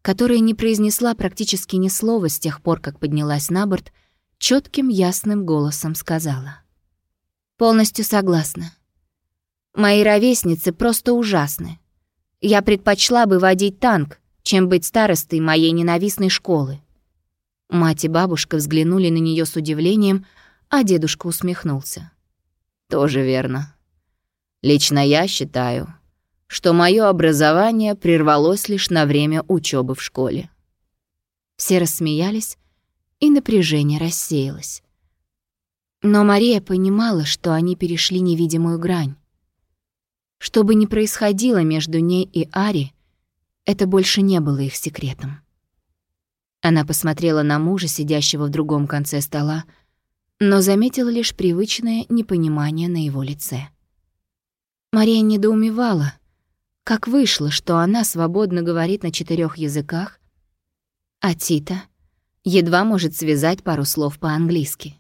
которая не произнесла практически ни слова с тех пор, как поднялась на борт, четким ясным голосом сказала. «Полностью согласна. Мои ровесницы просто ужасны. Я предпочла бы водить танк, чем быть старостой моей ненавистной школы». Мать и бабушка взглянули на нее с удивлением, а дедушка усмехнулся. «Тоже верно. Лично я считаю, что мое образование прервалось лишь на время учебы в школе. Все рассмеялись, и напряжение рассеялось. Но Мария понимала, что они перешли невидимую грань. Что бы ни происходило между ней и Ари, это больше не было их секретом. Она посмотрела на мужа, сидящего в другом конце стола, но заметила лишь привычное непонимание на его лице. Мария недоумевала — как вышло, что она свободно говорит на четырех языках, а Тита едва может связать пару слов по-английски.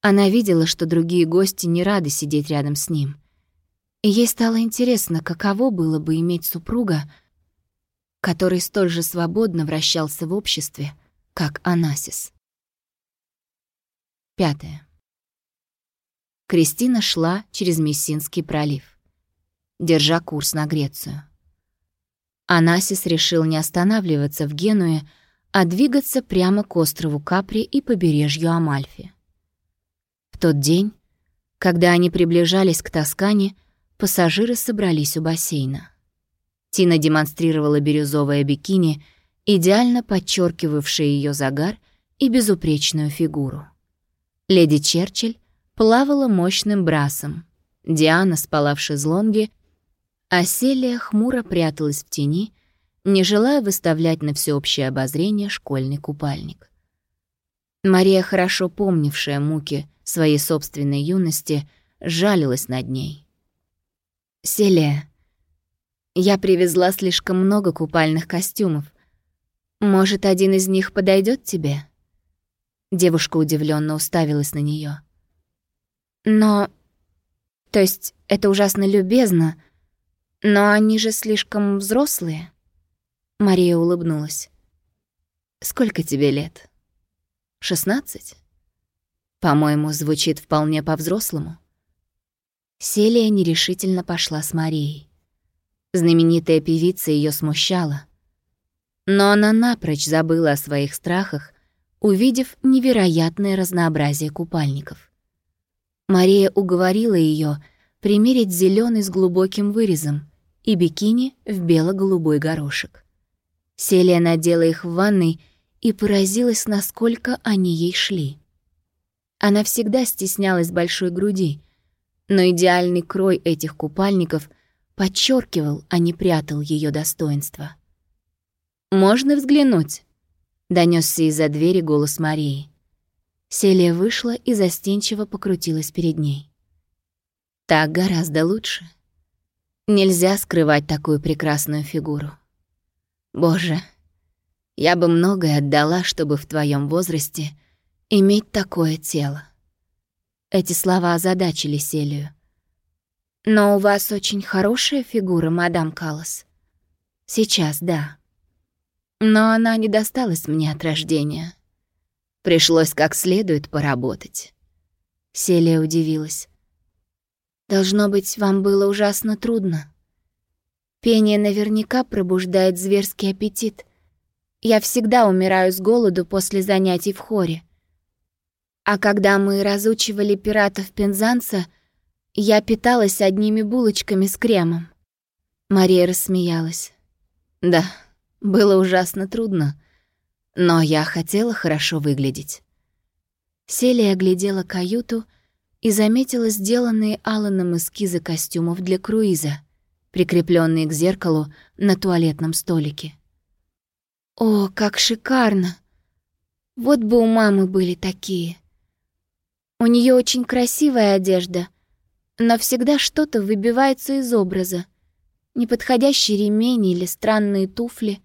Она видела, что другие гости не рады сидеть рядом с ним. И ей стало интересно, каково было бы иметь супруга, который столь же свободно вращался в обществе, как Анасис. Пятое. Кристина шла через Мессинский пролив держа курс на Грецию. Анасис решил не останавливаться в Генуе, а двигаться прямо к острову Капри и побережью Амальфи. В тот день, когда они приближались к Тоскане, пассажиры собрались у бассейна. Тина демонстрировала бирюзовое бикини, идеально подчеркивавшее ее загар и безупречную фигуру. Леди Черчилль плавала мощным брасом. Диана спала в шезлонге а Селия хмуро пряталась в тени, не желая выставлять на всеобщее обозрение школьный купальник. Мария, хорошо помнившая муки своей собственной юности, жалилась над ней. «Селия, я привезла слишком много купальных костюмов. Может, один из них подойдет тебе?» Девушка удивленно уставилась на нее. «Но... То есть это ужасно любезно, но они же слишком взрослые?» Мария улыбнулась. «Сколько тебе лет? Шестнадцать?» «По-моему, звучит вполне по-взрослому». Селия нерешительно пошла с Марией. Знаменитая певица ее смущала. Но она напрочь забыла о своих страхах, увидев невероятное разнообразие купальников. Мария уговорила ее примерить зеленый с глубоким вырезом и бикини в бело-голубой горошек. Селия надела их в ванной и поразилась, насколько они ей шли. Она всегда стеснялась большой груди, но идеальный крой этих купальников подчеркивал, а не прятал ее достоинство. «Можно взглянуть?» — донесся из-за двери голос Марии. Селия вышла и застенчиво покрутилась перед ней. «Так гораздо лучше. Нельзя скрывать такую прекрасную фигуру. Боже, я бы многое отдала, чтобы в твоем возрасте иметь такое тело». Эти слова озадачили Селию. «Но у вас очень хорошая фигура, мадам Каллас». «Сейчас, да. Но она не досталась мне от рождения. Пришлось как следует поработать». Селия удивилась. «Должно быть, вам было ужасно трудно. Пение наверняка пробуждает зверский аппетит. Я всегда умираю с голоду после занятий в хоре. А когда мы разучивали пиратов Пензанса, я питалась одними булочками с кремом. Мария рассмеялась. Да, было ужасно трудно, но я хотела хорошо выглядеть. Селия оглядела каюту и заметила сделанные Алланом эскизы костюмов для круиза, прикрепленные к зеркалу на туалетном столике. «О, как шикарно! Вот бы у мамы были такие!» У нее очень красивая одежда, но всегда что-то выбивается из образа. Неподходящий ремень или странные туфли.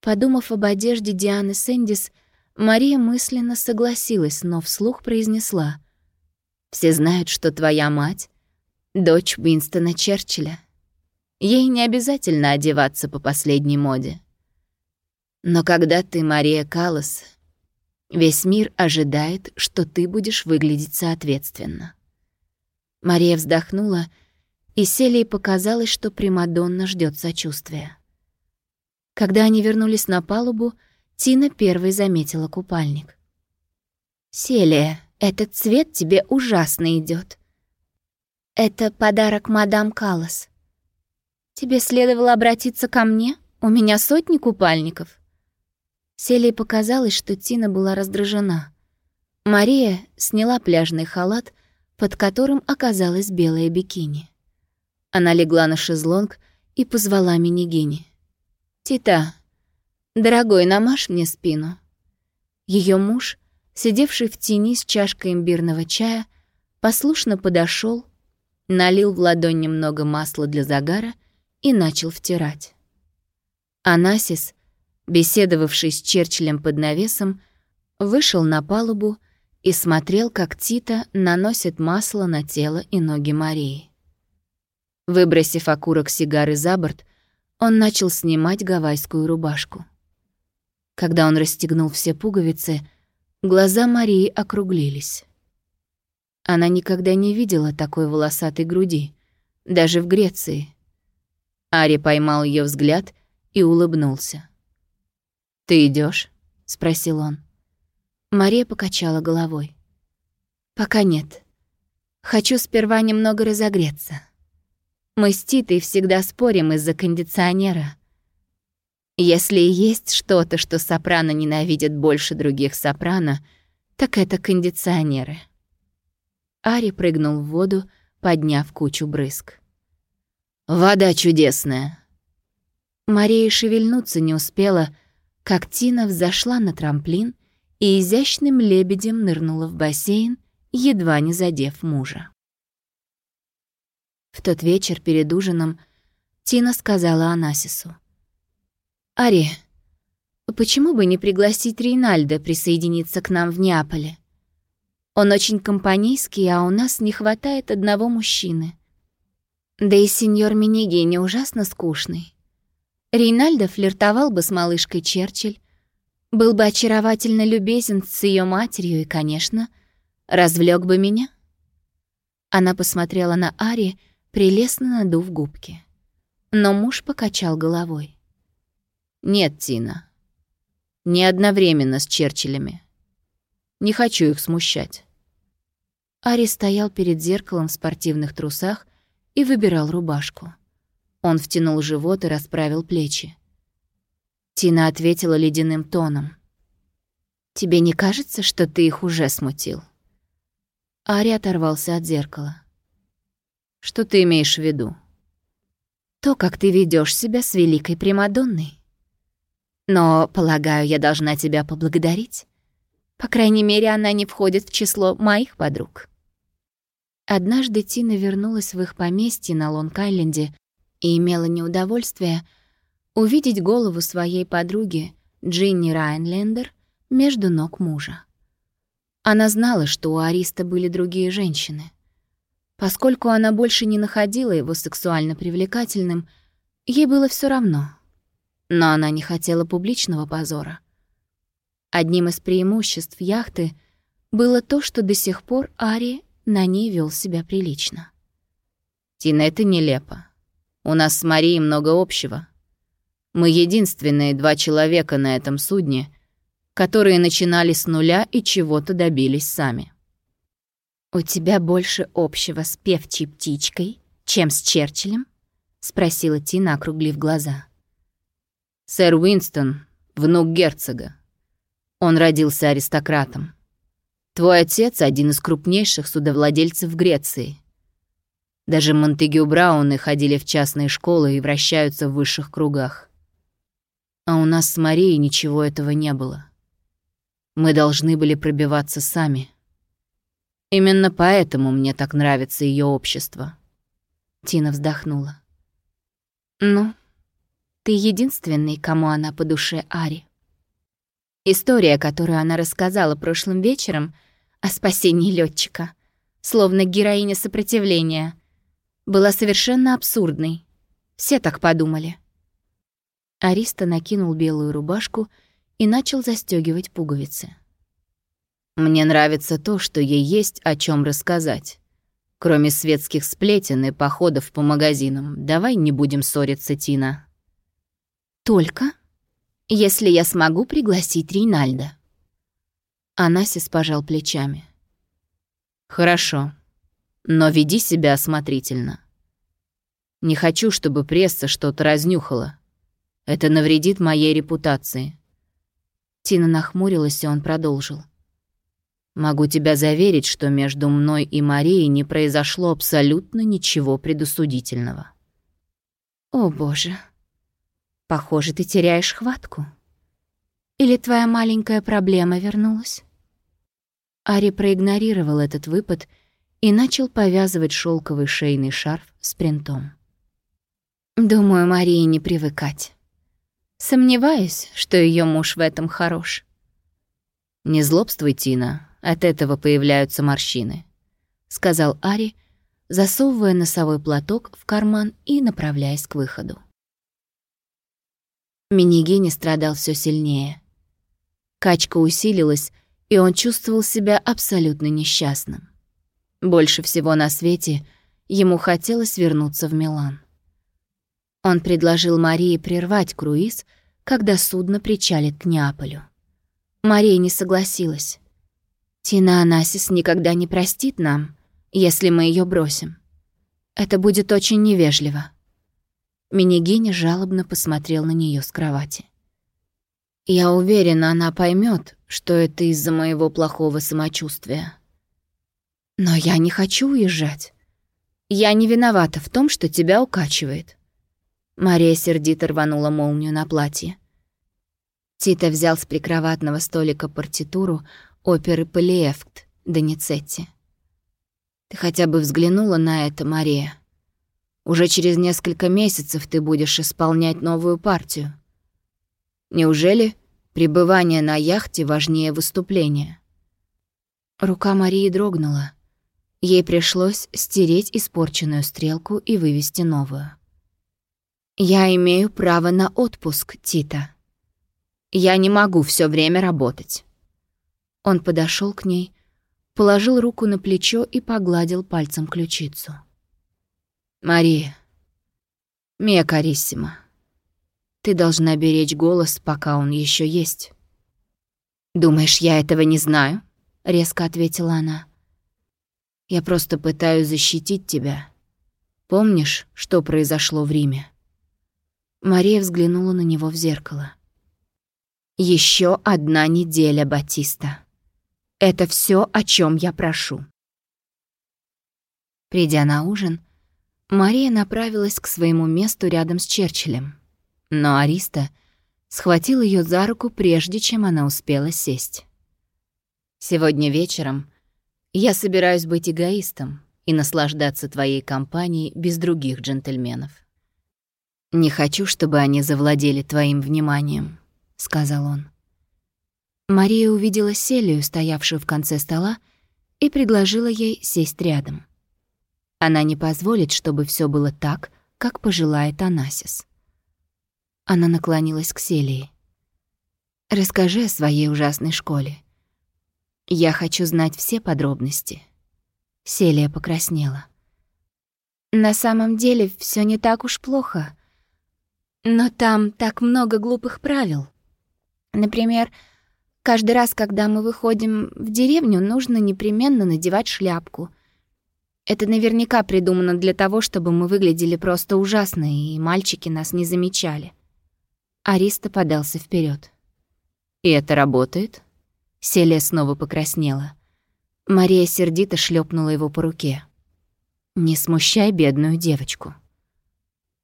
Подумав об одежде Дианы Сэндис, Мария мысленно согласилась, но вслух произнесла. «Все знают, что твоя мать — дочь Уинстона Черчилля. Ей не обязательно одеваться по последней моде. Но когда ты Мария Каллас, Весь мир ожидает, что ты будешь выглядеть соответственно. Мария вздохнула, и Селии показалось, что Примадонна ждет сочувствия. Когда они вернулись на палубу, Тина первой заметила купальник. «Селия, этот цвет тебе ужасно идет. Это подарок мадам Каллас. Тебе следовало обратиться ко мне, у меня сотни купальников». Селии показалось, что Тина была раздражена. Мария сняла пляжный халат, под которым оказалась белая бикини. Она легла на шезлонг и позвала Минигини. «Тита, дорогой, намажь мне спину». Ее муж, сидевший в тени с чашкой имбирного чая, послушно подошел, налил в ладонь немного масла для загара и начал втирать. Анасис, беседовавший с Черчиллем под навесом, вышел на палубу и смотрел, как Тита наносит масло на тело и ноги Марии. Выбросив окурок сигары за борт, он начал снимать гавайскую рубашку. Когда он расстегнул все пуговицы, глаза Марии округлились. Она никогда не видела такой волосатой груди, даже в Греции. Ари поймал ее взгляд и улыбнулся. «Ты идешь? спросил он. Мария покачала головой. «Пока нет. Хочу сперва немного разогреться. Мы с Титой всегда спорим из-за кондиционера. Если и есть что-то, что сопрано ненавидят больше других сопрано, так это кондиционеры». Ари прыгнул в воду, подняв кучу брызг. «Вода чудесная!» Мария шевельнуться не успела, как Тина взошла на трамплин и изящным лебедем нырнула в бассейн, едва не задев мужа. В тот вечер перед ужином Тина сказала Анасису. «Ари, почему бы не пригласить Рейнальда присоединиться к нам в Неаполе? Он очень компанейский, а у нас не хватает одного мужчины. Да и сеньор Минигини ужасно скучный. Рейнальдо флиртовал бы с малышкой Черчилль, был бы очаровательно любезен с ее матерью и, конечно, развлек бы меня. Она посмотрела на Ари, прелестно надув губки. Но муж покачал головой. «Нет, Тина. Не одновременно с Черчиллями. Не хочу их смущать». Ари стоял перед зеркалом в спортивных трусах и выбирал рубашку. Он втянул живот и расправил плечи. Тина ответила ледяным тоном. «Тебе не кажется, что ты их уже смутил?» Ари оторвался от зеркала. «Что ты имеешь в виду?» «То, как ты ведешь себя с великой Примадонной. Но, полагаю, я должна тебя поблагодарить. По крайней мере, она не входит в число моих подруг». Однажды Тина вернулась в их поместье на Лонг-Айленде и имела неудовольствие увидеть голову своей подруги Джинни Райнлендер между ног мужа. Она знала, что у Ариста были другие женщины. Поскольку она больше не находила его сексуально привлекательным, ей было все равно. Но она не хотела публичного позора. Одним из преимуществ яхты было то, что до сих пор Ари на ней вел себя прилично. «Тина, это нелепо. У нас с Марией много общего. Мы единственные два человека на этом судне, которые начинали с нуля и чего-то добились сами. «У тебя больше общего с певчей птичкой, чем с Черчиллем?» — спросила Тина, округлив глаза. «Сэр Уинстон — внук герцога. Он родился аристократом. Твой отец — один из крупнейших судовладельцев Греции. Даже Монтегю Брауны ходили в частные школы и вращаются в высших кругах. А у нас с Марией ничего этого не было. Мы должны были пробиваться сами. Именно поэтому мне так нравится ее общество. Тина вздохнула. Ну, ты единственный, кому она по душе Ари. История, которую она рассказала прошлым вечером о спасении летчика, словно героиня сопротивления — была совершенно абсурдной. Все так подумали. Ариста накинул белую рубашку и начал застегивать пуговицы. «Мне нравится то, что ей есть о чем рассказать. Кроме светских сплетен и походов по магазинам, давай не будем ссориться, Тина». «Только, если я смогу пригласить Рейнальда». Анасис пожал плечами. «Хорошо но веди себя осмотрительно. Не хочу, чтобы пресса что-то разнюхала. Это навредит моей репутации». Тина нахмурилась, и он продолжил. «Могу тебя заверить, что между мной и Марией не произошло абсолютно ничего предусудительного». «О, боже. Похоже, ты теряешь хватку. Или твоя маленькая проблема вернулась?» Ари проигнорировал этот выпад и начал повязывать шелковый шейный шарф с принтом. Думаю, Марии не привыкать. Сомневаюсь, что ее муж в этом хорош. «Не злобствуй, Тина, от этого появляются морщины», — сказал Ари, засовывая носовой платок в карман и направляясь к выходу. Минигини страдал все сильнее. Качка усилилась, и он чувствовал себя абсолютно несчастным. Больше всего на свете ему хотелось вернуться в Милан. Он предложил Марии прервать круиз, когда судно причалит к Неаполю. Мария не согласилась. «Тина Анасис никогда не простит нам, если мы ее бросим. Это будет очень невежливо». Минигиня жалобно посмотрел на нее с кровати. «Я уверена, она поймет, что это из-за моего плохого самочувствия. Но я не хочу уезжать. Я не виновата в том, что тебя укачивает. Мария сердито рванула молнию на платье. Тита взял с прикроватного столика партитуру оперы «Полиэфт» Доницетти. «Ты хотя бы взглянула на это, Мария? Уже через несколько месяцев ты будешь исполнять новую партию. Неужели пребывание на яхте важнее выступления?» Рука Марии дрогнула. Ей пришлось стереть испорченную стрелку и вывести новую. «Я имею право на отпуск, Тита. Я не могу все время работать». Он подошел к ней, положил руку на плечо и погладил пальцем ключицу. «Мария, Мия Кариссима, ты должна беречь голос, пока он еще есть». «Думаешь, я этого не знаю?» — резко ответила она. «Я просто пытаюсь защитить тебя. Помнишь, что произошло в Риме?» Мария взглянула на него в зеркало. Еще одна неделя, Батиста. Это все, о чем я прошу. Придя на ужин, Мария направилась к своему месту рядом с Черчиллем. Но Ариста схватил ее за руку, прежде чем она успела сесть. «Сегодня вечером я собираюсь быть эгоистом и наслаждаться твоей компанией без других джентльменов. «Не хочу, чтобы они завладели твоим вниманием», — сказал он. Мария увидела Селию, стоявшую в конце стола, и предложила ей сесть рядом. Она не позволит, чтобы все было так, как пожелает Анасис. Она наклонилась к Селии. «Расскажи о своей ужасной школе. Я хочу знать все подробности». Селия покраснела. «На самом деле все не так уж плохо», но там так много глупых правил. Например, каждый раз, когда мы выходим в деревню, нужно непременно надевать шляпку. Это наверняка придумано для того, чтобы мы выглядели просто ужасно, и мальчики нас не замечали. Ариста подался вперед. «И это работает?» Селия снова покраснела. Мария сердито шлепнула его по руке. «Не смущай бедную девочку».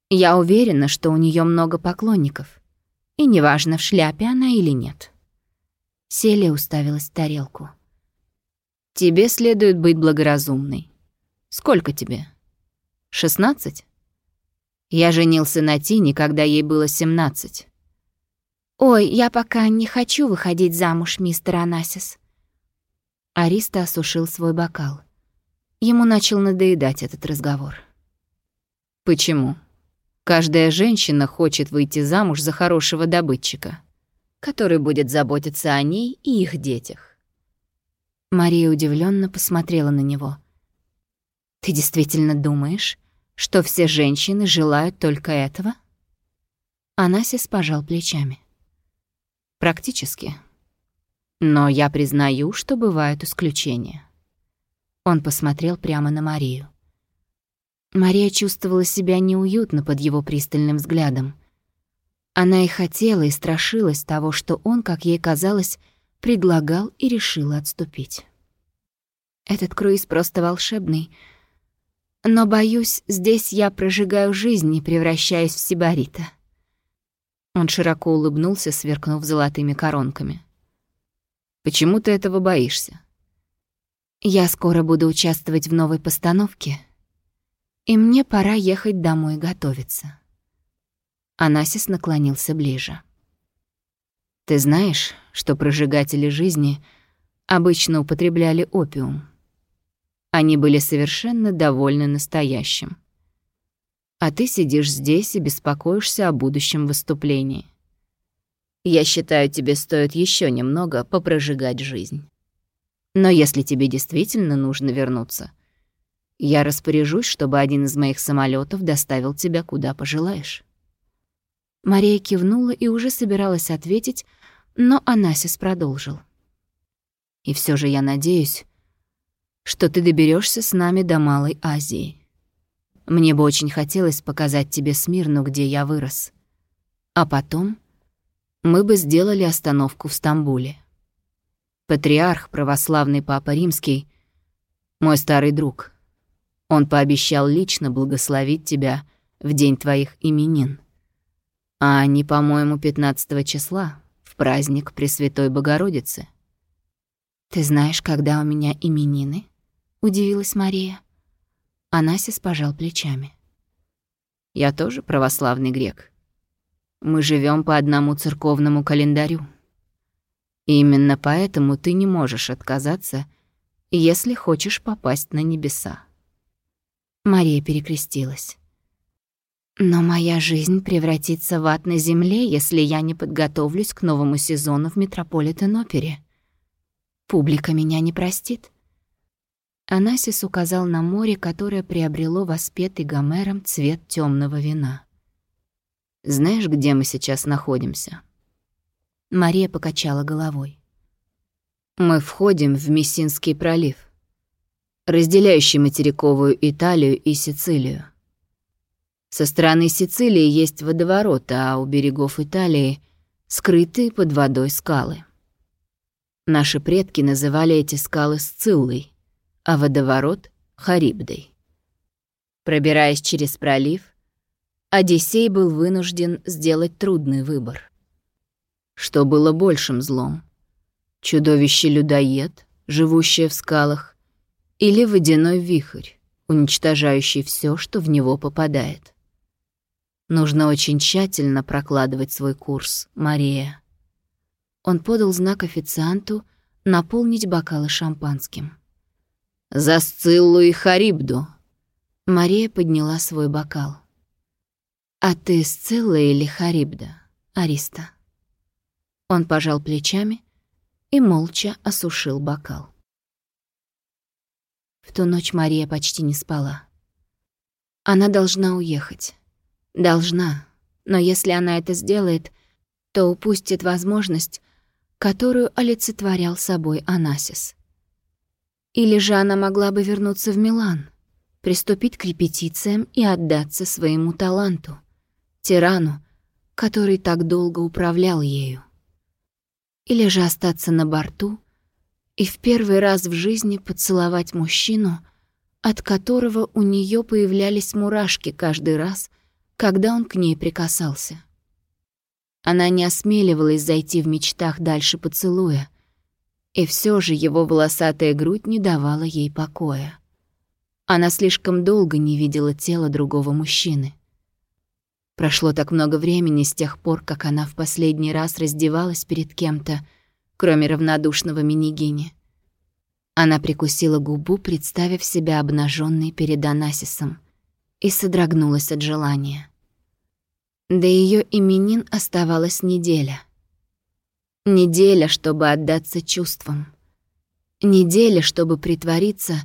Я уверена, что у нее много поклонников. И неважно, в шляпе она или нет. Селия уставилась в тарелку. «Тебе следует быть благоразумной. Сколько тебе? Шестнадцать? Я женился на Тине, когда ей было семнадцать. «Ой, я пока не хочу выходить замуж, мистер Анасис». Ариста осушил свой бокал. Ему начал надоедать этот разговор. «Почему?» Каждая женщина хочет выйти замуж за хорошего добытчика, который будет заботиться о ней и их детях. Мария удивленно посмотрела на него. «Ты действительно думаешь, что все женщины желают только этого?» Анасис пожал плечами. «Практически. Но я признаю, что бывают исключения». Он посмотрел прямо на Марию. Мария чувствовала себя неуютно под его пристальным взглядом. Она и хотела, и страшилась того, что он, как ей казалось, предлагал и решила отступить. Этот круиз просто волшебный. Но, боюсь, здесь я прожигаю жизнь и превращаюсь в сибарита. Он широко улыбнулся, сверкнув золотыми коронками. «Почему ты этого боишься?» «Я скоро буду участвовать в новой постановке», и мне пора ехать домой готовиться. Анасис наклонился ближе. «Ты знаешь, что прожигатели жизни обычно употребляли опиум? Они были совершенно довольны настоящим. А ты сидишь здесь и беспокоишься о будущем выступлении. Я считаю, тебе стоит еще немного попрожигать жизнь. Но если тебе действительно нужно вернуться — я распоряжусь, чтобы один из моих самолетов доставил тебя куда пожелаешь». Мария кивнула и уже собиралась ответить, но Анасис продолжил. «И все же я надеюсь, что ты доберешься с нами до Малой Азии. Мне бы очень хотелось показать тебе Смирну, где я вырос. А потом мы бы сделали остановку в Стамбуле. Патриарх, православный Папа Римский, мой старый друг — он пообещал лично благословить тебя в день твоих именин. А они, по-моему, 15 числа, в праздник Пресвятой Богородицы. «Ты знаешь, когда у меня именины?» — удивилась Мария. Анасис пожал плечами. «Я тоже православный грек. Мы живем по одному церковному календарю. именно поэтому ты не можешь отказаться, если хочешь попасть на небеса». Мария перекрестилась. «Но моя жизнь превратится в ад на земле, если я не подготовлюсь к новому сезону в Метрополитен-опере. Публика меня не простит». Анасис указал на море, которое приобрело воспетый Гомером цвет темного вина. «Знаешь, где мы сейчас находимся?» Мария покачала головой. «Мы входим в Мессинский пролив разделяющий материковую Италию и Сицилию. Со стороны Сицилии есть водоворот, а у берегов Италии скрытые под водой скалы. Наши предки называли эти скалы Сциллой, а водоворот — Харибдой. Пробираясь через пролив, Одиссей был вынужден сделать трудный выбор. Что было большим злом? Чудовище-людоед, живущее в скалах, или водяной вихрь, уничтожающий все, что в него попадает. Нужно очень тщательно прокладывать свой курс, Мария. Он подал знак официанту наполнить бокалы шампанским. «За Сциллу и Харибду!» Мария подняла свой бокал. «А ты Сцилла или Харибда, Ариста?» Он пожал плечами и молча осушил бокал. В ту ночь Мария почти не спала. Она должна уехать. Должна. Но если она это сделает, то упустит возможность, которую олицетворял собой Анасис. Или же она могла бы вернуться в Милан, приступить к репетициям и отдаться своему таланту, тирану, который так долго управлял ею. Или же остаться на борту и в первый раз в жизни поцеловать мужчину, от которого у нее появлялись мурашки каждый раз, когда он к ней прикасался. Она не осмеливалась зайти в мечтах дальше поцелуя, и все же его волосатая грудь не давала ей покоя. Она слишком долго не видела тела другого мужчины. Прошло так много времени с тех пор, как она в последний раз раздевалась перед кем-то, кроме равнодушного Минигини. Она прикусила губу, представив себя обнаженной перед Анасисом, и содрогнулась от желания. До ее именин оставалась неделя. Неделя, чтобы отдаться чувствам. Неделя, чтобы притвориться,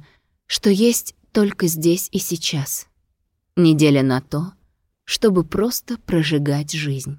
что есть только здесь и сейчас. Неделя на то, чтобы просто прожигать жизнь.